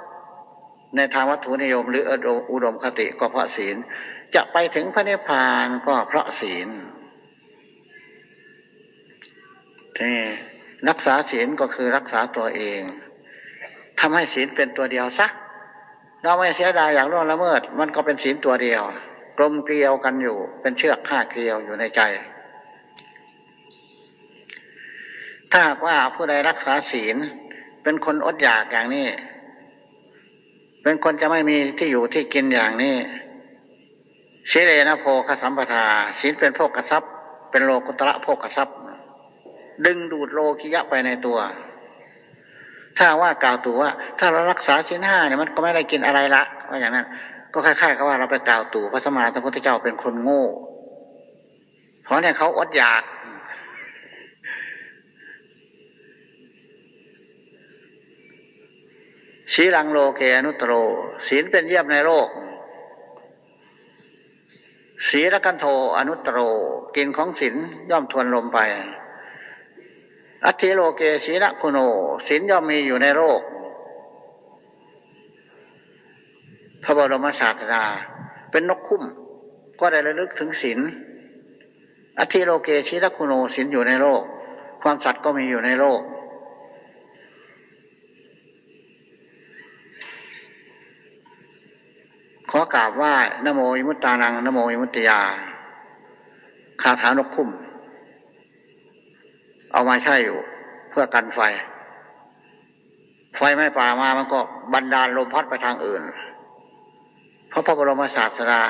ในทางวัตถุนิยม หรืออุดมคติก็เพราะศีล จะไปถึงพระนิพพานก็เพราะศีลที่รักษาศีลก็คือรักษาตัวเองทำให้ศีลเป็นตัวเดียวซะเราไม่เสียดายอย่างล่วงละเมิด มันก็เป็นศีลตัวเดียว กลมเกลียวกันอยู่ เป็นเชือกข้าเกลียวอยู่ในใจ ถ้าว่าผู้ใดรักษาศีล เป็นคนอดอยากอย่างนี้ เป็นคนจะไม่มีที่อยู่ที่กินอย่างนี้ศีเลนะโพคสัมปทาศีลเป็นโภกทรัพย์เป็นโลกุตระโภกทรัพย์ ดึงดูดโลกิยะไปในตัว ถ้าว่ากล่าวตู่ว่า ถ้าเรารักษาชิ้นห้าเนี่ยมันก็ไม่ได้กินอะไรละว่าอย่างนั้น ก็คล้ายๆกับว่าเราไปกล่าวตู่พระสมมาสัมพุทธเจ้าเป็นคนโง่เพราะเนี่ยเขาอดอยาก ศีลังโลเกอนุตโร ศีลเป็นเยี่ยมในโลก ศีลกันโทอนุตโรกินของศีลย่อมทวนลมไปอัติโลเกศีลคุโนศีลย่อมมีอยู่ในโลกพระบรมศาสดาเป็นนกคุ้ม ก็ได้ระลึกถึงศีลอัติโลเกศีลคุโนศีลอยู่ในโลก ความสัตย์ก็มีอยู่ในโลก ขอกราบไหว้นโมยมุตตานังนโมยมุตติยา คาถานกคุ้ม เอามาใช้อยู่ เพื่อกันไฟ ไฟไม่ป่ามามันก็บันดาลลมพัดไปทางอื่น เพราะพระบรมศาสดา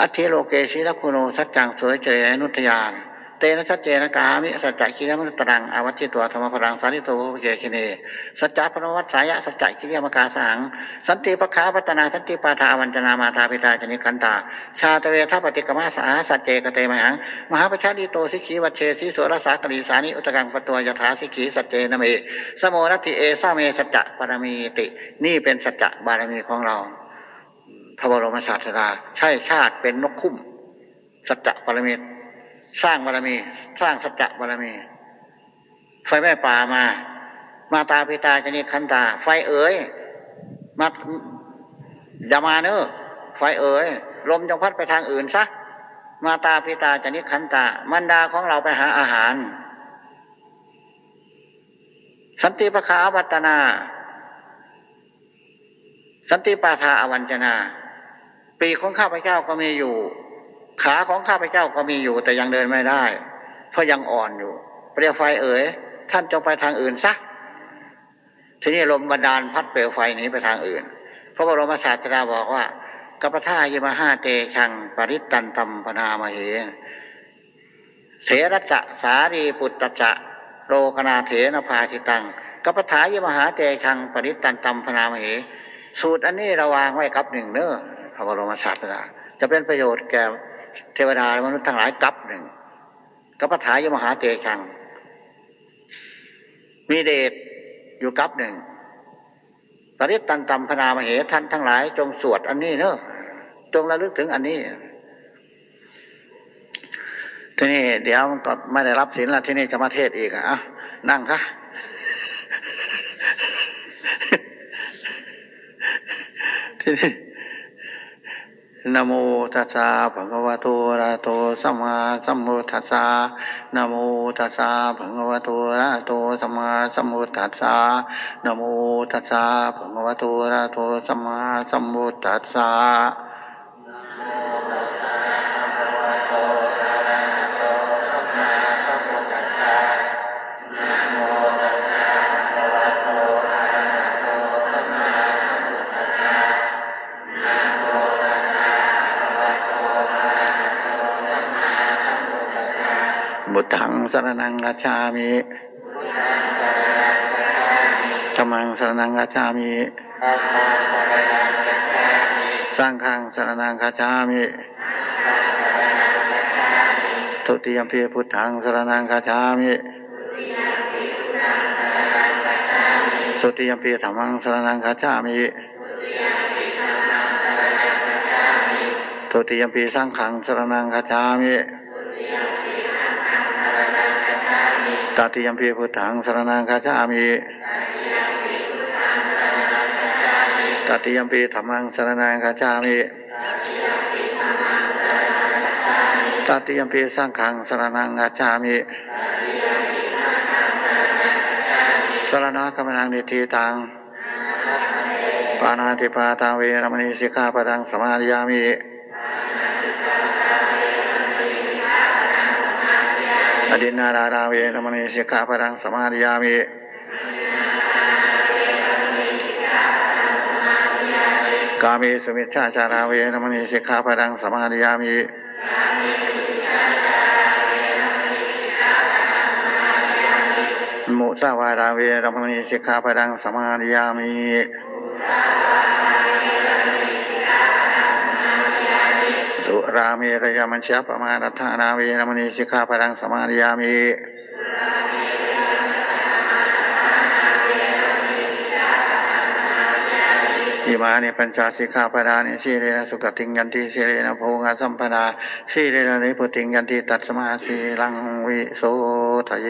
อัติโลเกชิลคุโนสัจจังสวยเจยนุทยาน เตนะสัจเจนะกามิสัจจะคิริยมนุตรังอวัชิตัวธรรมพลังสาริโตเกชิเน สัจจะพะละมะวัสสายะสัจจะกิริยะมะกาสะหังสันติปักขา อะปัตตะนาสันติปาทา อะวัญจะนามาตา ปิตา จะ นิกขันตา ชาตะเวทะ ปะฏิกกะมะ สะหะ สัจเจ กะเต มัยหัง มะหาปัชชะลิโตสิขีวัชเชสิ โสฬะสะ กะรีสานิอุทะกัง ปัตวา ยะถาสิขีสัจเจนะ เม สะโมนัตถิเอสาเมสัจจะปาระมีติ นี่เป็นสัจจะบารมีของเรา พระบรมศาสดาใช้ชาติเป็นนกคุ้มสัจจะบารมี สร้างบารมี สร้างสัจจะบารมี ไฟแม่ป่ามา มาตาพิตาจะนี่ขันตา ไฟเอ๋ยมาอย่ามาเนอไฟเอ๋ยลมจงพัดไปทางอื่นซะมาตาพิตาจะนิขันตามันดาของเราไปหาอาหาร สันติปคาวัตนา สันติปาทาอวัญจนา ปีของข้าพเจ้าก็มีอยู่ ขาของข้าพเจ้าก็มีอยู่แต่ยังเดินไม่ได้ เพราะยังอ่อนอยู่ เปลวไฟเอ๋ยท่านจงไปทางอื่นซะทีนี้ลมบันดาลพัดเปลวไฟนี้ไปทางอื่นพระบรมศาสดาบอกว่ากัปท่ายมหาเตชัง ปริตันตัมปนามเหเสรัจะสารีปุตตจะโลกนาเถนภาชิตังกัปถายมหาเตชัง ปริตันตัมปนามเหสูตรอันนี้ระวางไว้กับหนึ่งเน้อพระบรมศาสดาจะเป็นประโยชน์แก่ เทวดามนุษย์ทั้งหลายกับหนึ่งกับปฐายมหาเตชัง มีเดชอยู่กับหนึ่งปริตันตัมพนามเหท่านทั้งหลาย จงสวดอันนี้เนอะจงระลึกถึงอันนี้ทีนี้เดี๋ยวก็ไม่ได้รับศีลล้วที่นี่จะมาเทศอีกอะนั่งค่ะทีนี้ นโมตัสสะภะคะวะโตอะระโตสัมมาสัมพุทธัสสะนโมตัสสะภะคะวะโตอะระโตสัมมาสัมพุทธัสสะนโมตัสสะภะคะวะโตอะระโตสัมมาสัมพุทธัสสะ สรนังกัจฉามิธรรมังสรนังกัจฉามิสร้างขังสรนังกัจฉามิทุติยมพีพุทธังสรนังกัจฉามิตุติยมปีธรรมังสรนังคาจามิตุติยมปีสังขังสรนังคาจามิ ตติยมปีพุทธังสรนังคาจามิตติยมปีธรรมังสรนังคาจามิตติยมปีสังขังสรนังคาจามิสรณะกรรมนังนิทีตังปานาติปาตาเวรมณีสิกขาปดังสมาธิยามิ ดินาราราเวรมณีสิกขาปังสมาธิยามิกามีสมิชาจาราเวรมณีสิกขาปังสมาธิยามิมุสาวาราเวรมณีสิกขาปังสมาธิยามิ รามีระยมัญชาปมารัฐานาเวรมณีสิกขาปดังสมาธิยามิอิมานิปัญจสิกขาปดานิสีเรนะสุขติงยันติสีเรนะโพงาสัมปดาสีเรนะนิพุติงยันติตัดสมาสีลังวิโสทะเย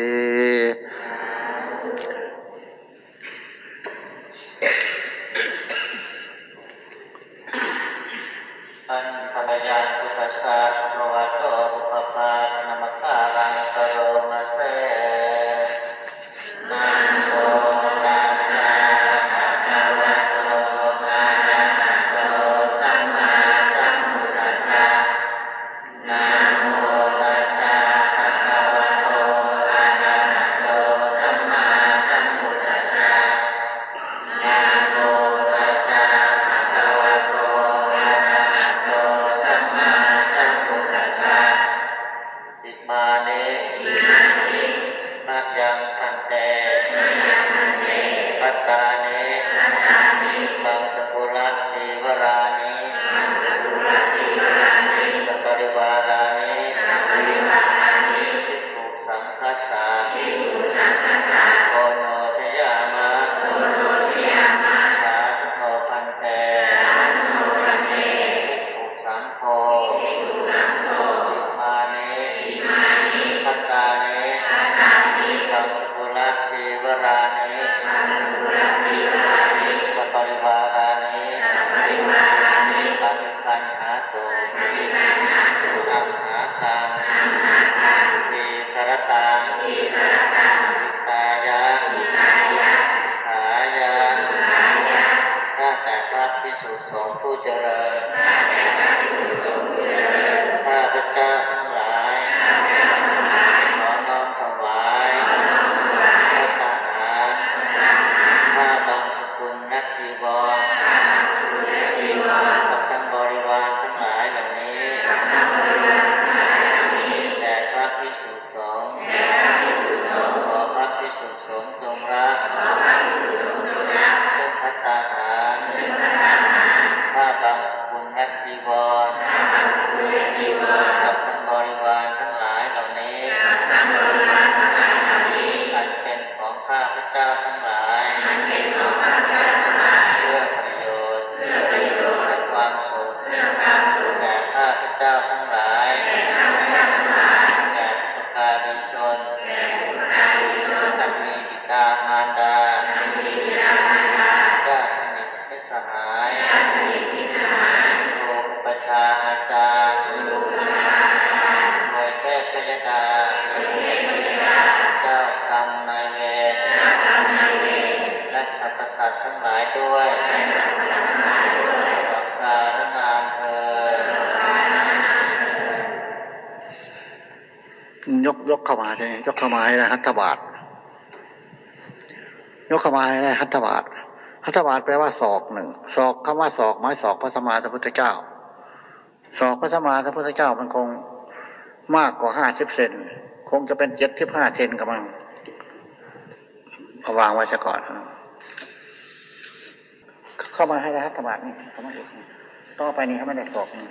หัตถบาทฮัตถบาทแปลว่าศอกหนึ่งศอกคำว่าศอกไม้ศอกพระสมมาสัมพุทธเจ้าศอกพระสมมาสัมพุทธเจ้ามันคงมากกว่าห้าสิบเซนคงจะเป็นเจ็ดสิบห้าเซนกำลังเอาวางไว้ซะก่อนเข้ามาให้ได้ฮัตถบาทนี่เข้ามาอีกต่อไปนี้ให้ไม่ได้ศอกนี่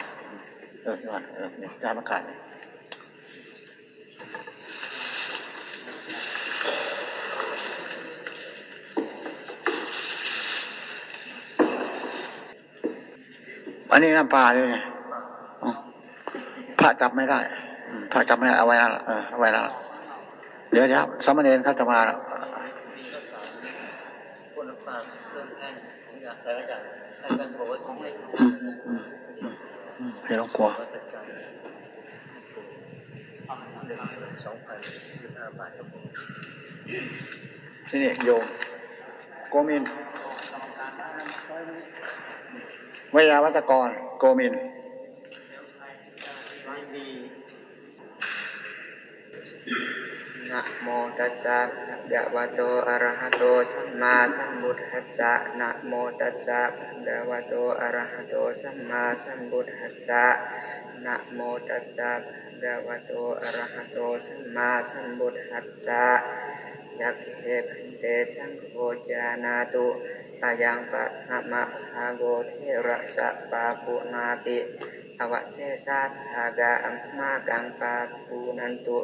เออก่อนเออเนี่ยจานประกา อันนี้น้ำปลาด้วยเนี่ยพระจับไม่ได้พระจับไม่ได้เอาไว้นั่นเออเอาไว้นั่นเดี๋ยวเดี๋ยวสมณเณรเขาจะมาแล้วเครื่องแห้งของอย่างแต่ละอย่างให้กันบอกว่าของกลัวานที่นี่โยมโกมิน วยาวัจกร โกมิน นะโมตัสสะภะคะวะโต อะระหะโต สัมมาสัมพุทธัสสะ นะโมตัสสะภะคะวะโต อะระหะโต สัมมาสัมพุทธัสสะ นะโมตัสสะภะคะวะโต อะระหะโต สัมมาสัมพุทธัสสะยักเขพันเตสังโฆจานาตุ อายังปะหะมะภาโกเทระสะปาปุนาติอวเชชาทากาอัมมากังปาปูนันตุ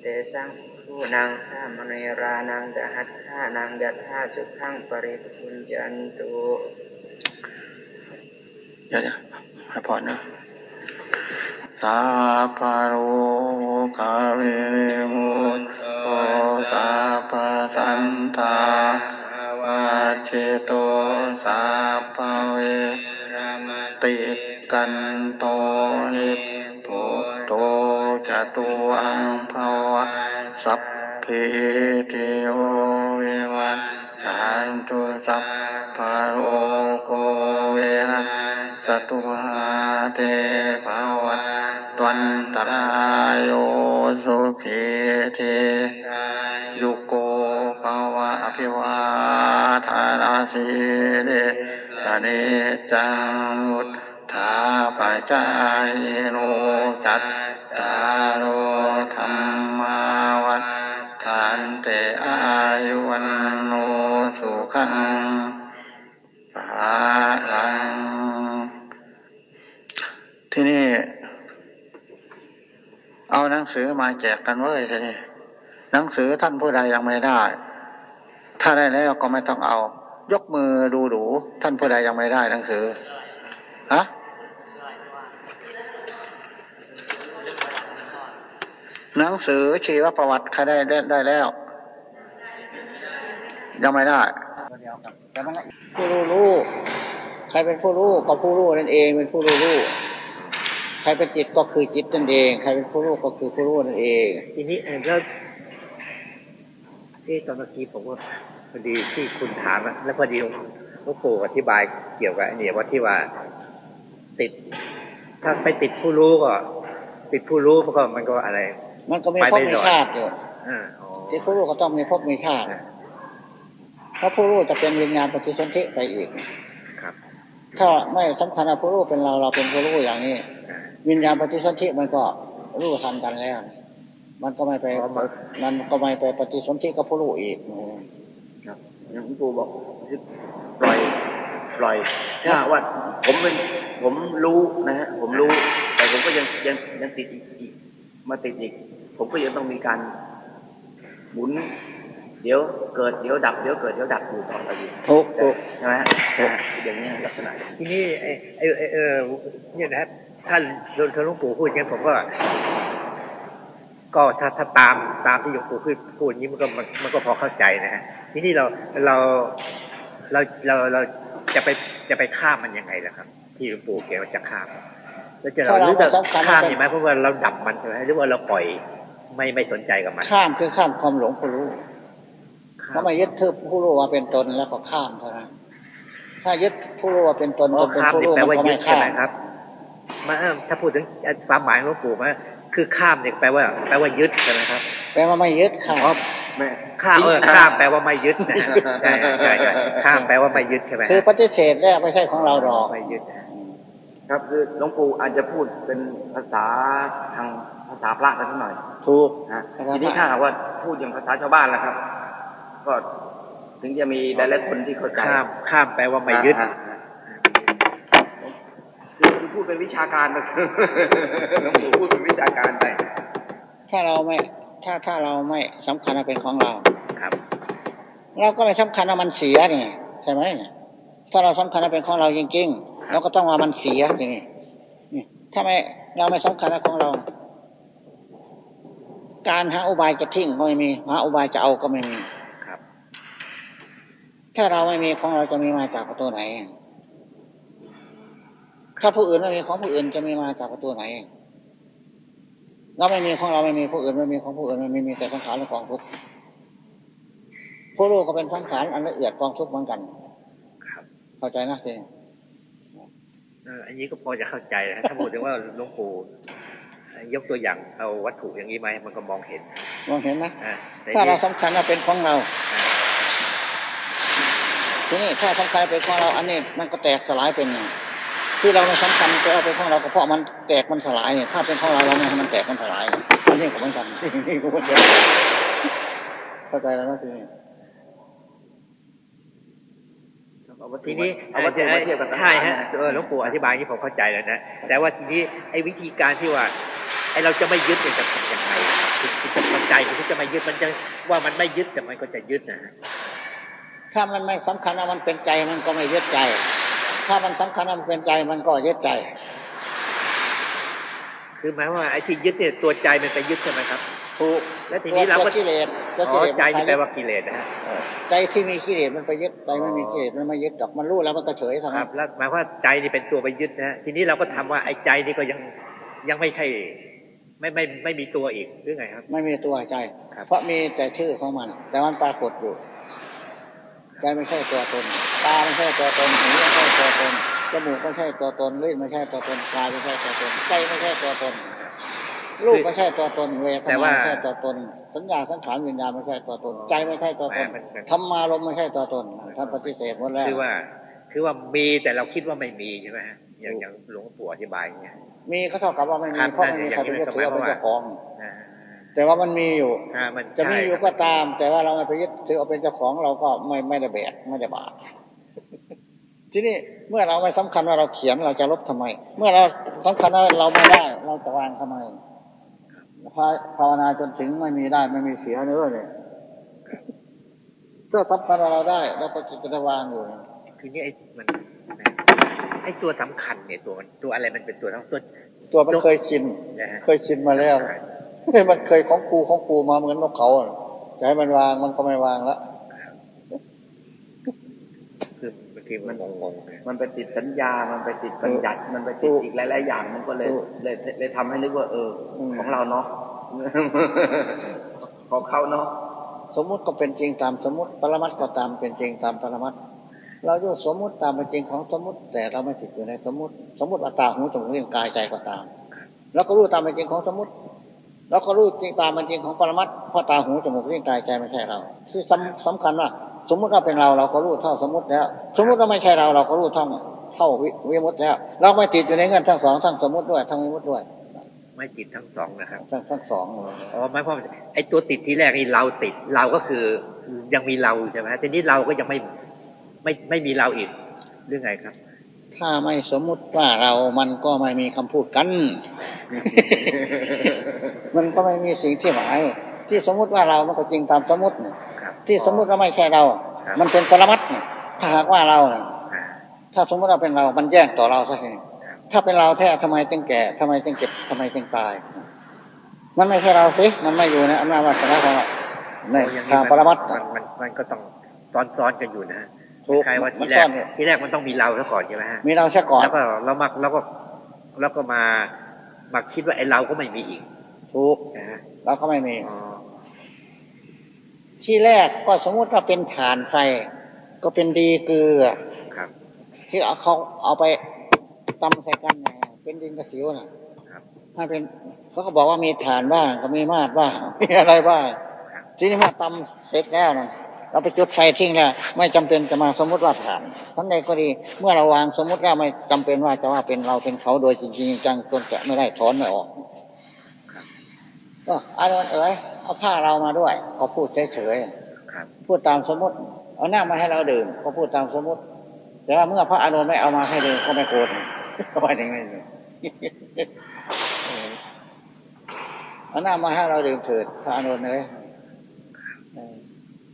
เตสังผู้นางสามเนรานังดหัตถานังยัตถาสุขังปริพุญจันตุเดี๋ยวเดี๋ยวให้พอนะสาพาโรคาเวมุตโตสาปสันตา วัจโตสาภเวติกันโตนิพุโตจตุอังภวะสัพพิติโยวิวัชชันตุสัพพโรโกเวนะสตุมาเตภวัต วันตรายโยสุขีเทยุโกภวะอภิวาทานาสีเดสเนจังุตถาปัจจายโนจัตตารโอธรรมาวัฏฐานเตอายุวันโนสุขังภาลัง ที่นี่ เอาหนัง สือมาแจกกันเว้ยทีนี้หนังสือท่านผู้ใดยังไม่ได้ ถ้าได้แล้วก็ไม่ต้องเอา ยกมือดูดูท่านผู้ใดยังไม่ได้หนังสือฮะหนังสือชีวประวัติใครได้ได้ได้แล้ว ยังไม่ได้ผู้รู้รู้ใครเป็นผู้รู้ก็ผู้รู้นั่นเองเป็นผู้รู้รู้ รเป็นจิตก็คือจิตนั่นเอง ใครเป็นผู้รู้ก็คือผู้รู้นั่นเอง ทีนี้เออแล้วที่ตอนเมื่อกี้ผมว่าพอดีที่คุณถามอะแล้วพอดีหลวงหลวงปู่อธิบายเกี่ยวกับไอ้เนี่ยว่าที่ว่าติด ถ้าไปติดผู้รู้ก็ ติดผู้รู้มันก็มันก็อะไร มันก็มีไปภพไม่มีรอดชาติอยู่อ่าอ๋อจิตผู้รู้ก็ต้องมีภพมีชาติเพราะผู้รู้จะเป็นวิญญาณปฏิสนธิไปอีก ครับ ถ้าไม่สำคัญว่าผู้รู้เป็นเราเราเป็นผู้รู้อย่างนี้อ่า วิญญาณปฏิสนธิมันก็รู้ทันกันแล้ว มันก็ไม่ไปอ๋อมันมันก็ไม่ไปปฏิสนธิกับผู้รู้อีกครับอย่างหลวงปู่บอกปล่อยปล่อยถ้าหากว่าผมเป็นผมรู้นะฮะผมรู้ แต่ผมก็ยังยังยังติดอีกอีกมาติดอีก ผมก็ยังต้องมีการหมุน เดี๋ยวเกิดเดี๋ยวดับเดี๋ยวเกิดเดี๋ยวดับอยู่ต่อไปอยู่ทุกทุกใช่ไหมฮะนะฮะอย่างนี้ลักษณะทีนี้ไอ้ไอ้ไอ้เออเนี่ยนะครับ ท่านโดนหลวงปู่พูดอย่างนี้นผมก็ ก็ถ้าถ้าตามตามที่หลวงปู่พูดพูดอย่างนี้มันก็มันมันก็พอเข้าใจนะฮะทีนี้เราเราเราเราเราจะไปจะไปข้ามมันยังไงล่ะครับ ที่หลวงปู่เกี่ยวาจะข้ามแล้วจะเราหรือจะข้ามใช่ไหมเพราะว่าเราดับมันใช่ไหมหรือว่าเราปล่อยไม่ไม่สนใจกับมัน ข้ามคือข้ามความหลงผู้รู้ข้าถ้ามไม่ยึดถือผู้รู้ว่าเป็นตนแล้วก็ข้ามเท่านั้นถ้ายึดผู้รู้ว่าเป็นตนอ๋ตอนเป็นข้ามผู้นี่รู้แปลมันว่าก็ยึไม่ดใช่ข้าไหมมครับ มาถ้าพูดถึงความหมายของหลวงปู่มาคือข้ามเนี่ยแปลว่า แปลว่ายึดใช่ไหมครับ แปลว่าไม่ยึดข้ามอ๋อแม่ข้ามเออข้ามแปลว่าไม่ยึดนะใช่ใช่ใช่ข้ามแปลว่าไม่ยึดใช่ไหมคือปฏิเสธแล้วไม่ใช่ของเราหรอกไม่ยึดนะครับคือหลวงปู่อาจจะพูดเป็นภาษาทางภาษาพระไปสักหน่อย ถูกนะภาษาพระทีนี้ถ้าหากว่าพูดอย่างภาษาชาวบ้านแล้วครับ ก็ถึงจะมีหลายๆคนที่เข้าใจข้ามข้ามแปลว่าไม่ยึดฮะฮะคือคือ พูดเป็นวิชาการไปหลวงปู่พูดเป็นวิชาการไป ถ้าเราไม่ ถ้าถ้าเราไม่สำคัญว่าเป็นของเราครับ เราก็ไม่สำคัญว่ามันเสียนี่ใช่ไหมถ้าเราสำคัญว่าเป็นของเราจริงคเราก็ต้องว่ามันเสียอย่างนี้นี่ถ้าไม่เราไม่สำคัญของเรา การหาอุบายจะทิ้งก็ไม่มีหาอุบายจะเอาก็ไม่มีครับ ถ้าเราไม่มีของเราจะมีมาจากประตูไหน ถ้าผู้อื่นไม่มีของผู้อื่นจะมีมาจากประตูไหนเราไม่มีของเราไม่มีผู้อื่นไม่มีของผู้อื่นไม่มีมีแต่สังขารและกองทุกข์ผู้รู้ก็เป็นสังขารอันละเอียดกองทุกข์เหมือนกัน ครับ เข้าใจนะเจเอออันนี้ก็พอจะเข้าใจนะถ้าพูดถึงว่าหลวงปู่ยกตัวอย่างเอาวัตถุอย่างนี้ไหมามันก็มองเห็น มองเห็นนะอ่าแต่ถ้าเรานี่สำคัญว่าเป็นของเราอ่าทีนี้ถ้าสำคัญเป็นของเรา อันนี้มันก็แตกสลายเป็นอย่าง ที่เราไม่สำคัญจะเอาเป็นของเราก็เพราะมันแตกมันสลายเนี่ยถ้าเป็นของเราเราไม่ให้มันแตกมันสลายอันนี้ก็เหมือนกันนี่ก็เหมือนกันเข้าใจแล้วนะทีนี้เอาวัตถุทีนี้เอาวัตถุมาเทียบกับสังขารใช่ฮะนะเออหลวงปู่อธิบายที่ผมเข้าใจแล้วนะแต่ว่าทีนี้ไอ้วิธีการที่ว่าไอ้เราจะไม่ยึดเนี่ยจะทำยังไงคือคือจะเข้าใจคือจะไม่ยึดมันจะว่ามันไม่ยึดแต่มันก็จะยึดนะฮะถ้ามันไม่สำคัญว่ามันเป็นใจมันก็ไม่ยึดใจ ถ้ามันสำคัญว่ามันเป็นใจมันก็ยึดใจ คือหมายว่าไอ้ที่ยึดเนี่ยตัวใจมันไปยึดใช่ไหมครับถูกแล้วทีนี้เราก็ตัวกิเลสตัวอ๋กิอเลสใจนี่แปลมันว่ากิเลสนะฮะเออใจที่มีกิเลสมันไปยึดใจไม่มีกิเลสมันไม่ยึดดอกมันรู้แล้วมันก็เฉยทั้งคนั้รันบแล้วหมายว่าใจนี่เป็นตัวไปยึดนะฮะทีนี้เราก็ทำว่าไอ้ใจนี่ก็ยังยังไม่ใช่ไม่ไม่ไม่มีตัวอีกหรือไงครับ ไม่มีตัวใจครับเพราะมีแต่ชื่อของมัน แต่มันปรากฏอยู่ ใจไม่ใช่ตัวตน ตาไม่ใช่ตัวตนหูไม่ใช่ตัวตนจมูกไม่ใช่ตัวตนลิ้นไม่ใช่ตัวตนกายไม่ใช่ตัวตนใจไม่ใช่ตัวตนรูปไม่ใช่ตัวตนเวทแต่นาว่าไม่ใช่ตัวตน สัญญาสังขารวิญญาณไม่ใช่ตัวตน ใจไม่ใช่ตัวตนมันมันธรรมารมณ์ไม่ใช่ตัวตนท่านปฏิเสธหมดแล้วคือว่า คือว่ามีแต่เราคิดว่าไม่มีใช่ไหมฮะอย่างอย่างหลวงปู่อธิบายอย่างเงี้ยมีก็เท่ากับว่าไม่มีครับเพราะไม่มีใครไปยึดถือว่าเป็นเจ้าของอ่า แต่ว่ามันมีอยู่อ่ามันจะมีใช่อยู่คก็รับตาม แต่ว่าเราไม่ไปยึดถือเอาเป็นเจ้าของเราก็ไม่ไม่ได้แบกไม่ได้บาปทีนี้เมื่อเราไม่สำคัญว่าเราเขียนเราจะลบทำไม เมื่อเราสำคัญว่าเราไม่ได้ เราจะวางทำไมภาภาวนาจนถึงไม่มีได้ไม่มีเสียเนื้อเนี่ยถ้าสำคัญว่าเราได้เราก็จะจะวางอยู่เนี่ยคือนี่ไอ้มันไอ้ตัวสำคัญเนี่ยตัวมันตัวอะไรมันเป็นตัวทั้งตัวตัวมันเคยชินนะฮะเคยชินมาแล้ว มันเคยของกูของกูมาเหมือนนกเขาอะจะให้มันวางมันก็ไม่วางละคือบางทีมันงงๆนะมันไปติดสัญญา มันไปติดบัญญัติ มันไปติดอีกหลาย ๆ อย่าง มันก็เลยเลยเลยทำให้นึกว่า เออ ของเราเนาะของเขาเนาะสมมุติก็เป็นจริงตามสมมติปรมัตถ์ก็ตามเป็นจริงตามปรมัตถ์เราอยู่สมมุติตามเป็นจริงของสมมุติ แต่เราไม่ติดอยู่ในสมมุติ สมมุติว่าตาหูจมูกลิ้นกายใจก็ตาม แล้วก็รู้ตามเป็นจริงของสมมุติ แล้วก็รู้จริงตามเป็นจริงของปรมัตถ์เพราะตาหูจมูกลิ้นกายใจไม่ใช่เรา ที่สำสำคัญว่า สมมุติว่าเป็นเราเราก็รู้เท่าสมมุติแล้ว สมมุติว่าไม่ใช่เราเราก็รู้เท่าเท่าวิวิมุตติแล้ว เราไม่ติดอยู่ในเงื่อนทั้งสองทั้งสมมุติด้วยทั้งวิมุตติด้วย ไม่ติดทั้งสองนะครับ ทั้งทั้งสองอ๋อหมายความว่าไอ้ตัวติดที่แรกนี่เราติดเราก็คือยังมีเราใช่ไหมฮะทีนี้เราก็ยังไม่ไม่ไม่มีเราอีกเรื่องไงครับ ถ้าไม่สมมุติว่าเรามันก็ไม่มีคำพูดกัน มันก็ไม่มีสิ่งที่หมาย ที่สมมุติว่าเรามันก็จริงตามสมมุติเนี่ยครับที่สมมุติว่าไม่ใช่เราครับมันเป็นปรมัตถ์เนี่ยถ้าหากว่าเราเนี่ยอ่าถ้าสมมติเราเป็นเรา มันแย่งต่อเราซะทีถ้าเป็นเราแท้ทำไมจึงแก่ทำไมจึงเจ็บทำไมจึงตาย มันไม่ใช่เราสิมันไม่อยู่ในอำนาจวาสนาของเราในโอ้อย่ทางปรมัตถ์มันมันมันก็ต้องซ้อนซ้อนกันอยู่นะฮะ ถูกคล้ายๆว่ามัทีนแรซ่กอนอยู่ทีแรกมันต้องมีเราซะก่อนใช่ไหมฮะมีเราแค่ก่อนแล้วก็เรามาแล้วก็แล้วก็มามาคิดว่าไอ้เราก็ไม่มีอีกถูกนะฮะเราก็ไม่มีอ๋อที่แรกก็สมมุติว่าเป็นฐานไฟ ก็เป็นดีเกลือครับ ที่เอาเขาเอาไปตำใส่กันน่ะเป็นดินกระสิวน่ะครับถ้าเป็นเขาก็บอกว่ามีฐานบ้างก็มีมาดบ้างมีอะไรบ้างครับทีนี้เมื่อตำเสร็จแล้วนะ เราไปจุดไฟทิ้งแล้วไม่จำเป็นจะมาสมมุติว่าฐานทั้งใดก็ดีเมื่อเราวางสมมุติแล้วไม่จำเป็นว่าจะว่าเป็นเราเป็นเขาโดยจริงๆจังจนจะไม่ได้ถอนไม่ออกก็อานนท์เอ๋ยเอาผ้าเรามาด้วยก็พูดเฉยๆครับพูดตามสมมติ เอาน้ำมาให้เราดื่มก็พูดตามสมมติ แต่ว่าเมื่อพระอานนท์ไม่เอามาให้ดื่มก็ไม่โกรธก็ว่าอย่างนี้นเอาน้ำมาให้เราดื่มเถิดพระอานนท์เลยเออ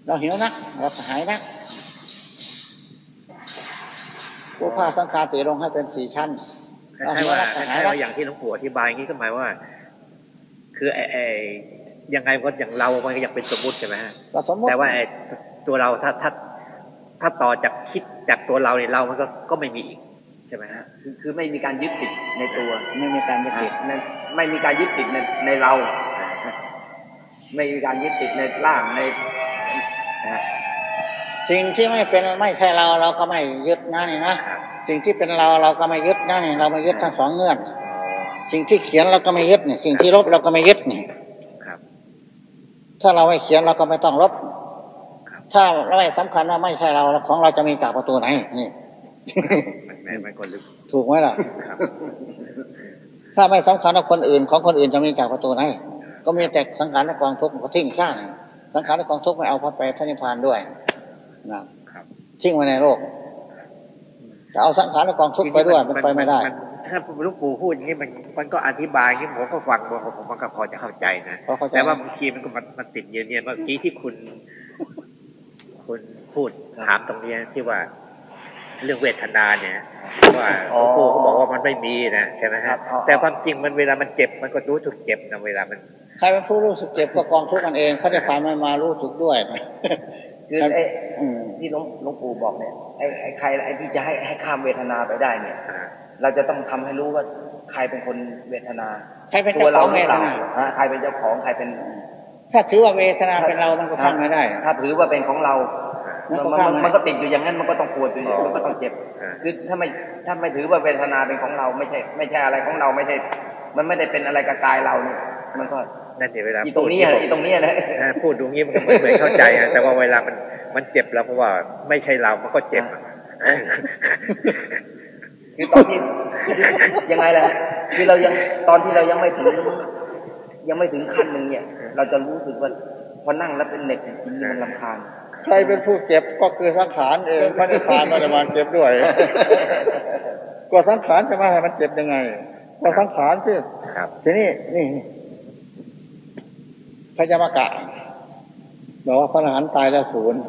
เราหิวนัก เราหายนักผู้ผ้าสังขารตีลงให้เป็นสี่ชั้นคล้ายๆว่าคล้ายๆว่าอย่างที่หลวงปู่อธิบายอย่างนี้ก็หมายว่า คือไอ้ไอ้ยังไงก็อย่างเรา มันก็ยังเป็นสมมุติใช่ไหมฮะก็สมมติแต่ว่าไอ้ตัวเราถ้าถ้าถ้าต่อจากคิดจากตัวเราเนี่ยเรา มันก็ก็ไม่มีอีกใช่ไหมฮะคือคือไม่มีการยึดติดในตัว ไม่มีการยึดติดในไม่มีการยึดติดในในเรา ไม่มีการยึดติดในร่างในนะฮะ สิ่งที่ไม่เป็นไม่ใช่เราเราก็ไม่ยึดนะนี่นะสิ่งที่เป็นเราเราก็ไม่ยึดนะนี่เราไม่ยึดทั้งสองเงื่อน สิ่งที่เขียนเราก็ไม่ยึดนี่สิ่งที่ลบเราก็ไม่ยึดนี่ครับถ้าเราไม่เขียนเราก็ไม่ต้องลบครับถ้าเราไม่สำคัญว่าไม่ใช่เราของเราจะมีจากประตูไหนนี่มันมันมันก็ลึกถูกไหมล่ะครับถ้าไม่สำคัญว่าคนอื่นของคนอื่นจะมีจากประตูไหนก็มีแต่สังขารและกองทุกข์ก็ทิ้งข้าง สังขารและกองทุกข์ไม่เอาพัดไปพระนิพพานด้วยนะครับทิ้งไว้ในโลกจะเอาสังขารและกองทุกข์ไปด้วยมันไปไม่ได้นถ้าหลูกปู่พูดอย่างนี้มันมันก็อธิบายอย่างนี้ผมก็ฟังผมผมมันก็พอจะเข้าใจนะพอเข้าใจแต่ว่าบางทีมันก็มันมันติดเยืนเนี่ยเมื่อกี้ที่คุณ คุณพูดถามตรงเนี้ยที่ว่า เรื่องเวทนาเนี่ยว่าหลวงปู่เขาบอกว่ามันไม่มีนะใช่ไหมครัฮะบอ๋อแต่ความจริงมันเวลามันเจ็บมันก็รู้สึกเจ็บนะเวลามัน ใครเป็นผู้รู้สึกเจ็บก็กองทุกข์มันเองพระนิพพานไม่มารู้สึกด้วยคือไอ้อืมที่หลวงหลวงปู่บอกเนี่ยไอ้ไอ้ใครไอ้ที่จะให้ให้ข้ามเวทนาไปได้เนี่ยอ่าเราจะต้องทำให้รู้ว่าใครเป็นคนเวทนาใครเป็นตัวเจ้าขเราองหเวรือเปทล่านาฮะใครเป็นเจ้าของใครเป็น ถ้าถือว่าเวทนาเป็นเรามันก็ทำไม่ได้ ถ้าถือว่าเป็นของเรา มันก็มันข้ามมันไม่ได้มันก็ติดอยู่อย่างนั้นมันก็ต้องปวดอยู่อย่างนั้นมันก็ต้องเจ็บอ่าคือถ้าไม่ถ้าไม่ถือว่าเวทนาเป็นของเราไม่ใช่ ไม่ใช่อะไรของเราไม่ใช่ มันไม่ได้เป็นอะไรกับกายเราเนี่ยมันก็นั่นเดี๋ยวเวลาอีตรงนี้อะอีตรงนี้อะนะอ่าพูดตรงนี้มันก็เหมือนเหมือนเข้าใจอะแต่ว่าเวลามันมันเจ็บแล้วเพราะว่าไม่ใช่เรา มันก็เจ็บอะคือตอนที่ยังไงล่ะคือเรายังตอนที่เรายังไม่ถึง ยังไม่ถึงขั้นหนึ่งเนี่ย เราจะรู้สึกว่าพอนั่งแล้วเป็นเหน็บจริงๆมันลำคาญ ใครเป็นผู้เจ็บก็คือสังขารเองพระนิพพานไม่ได้มาเจ็บด้วย ก็สังขารจะมาให้มันเจ็บยังไง ก็สังขารสิครับทีนี้นี่พระยามกะบอกว่าพระอรหันต์ตายแล้วศูนย์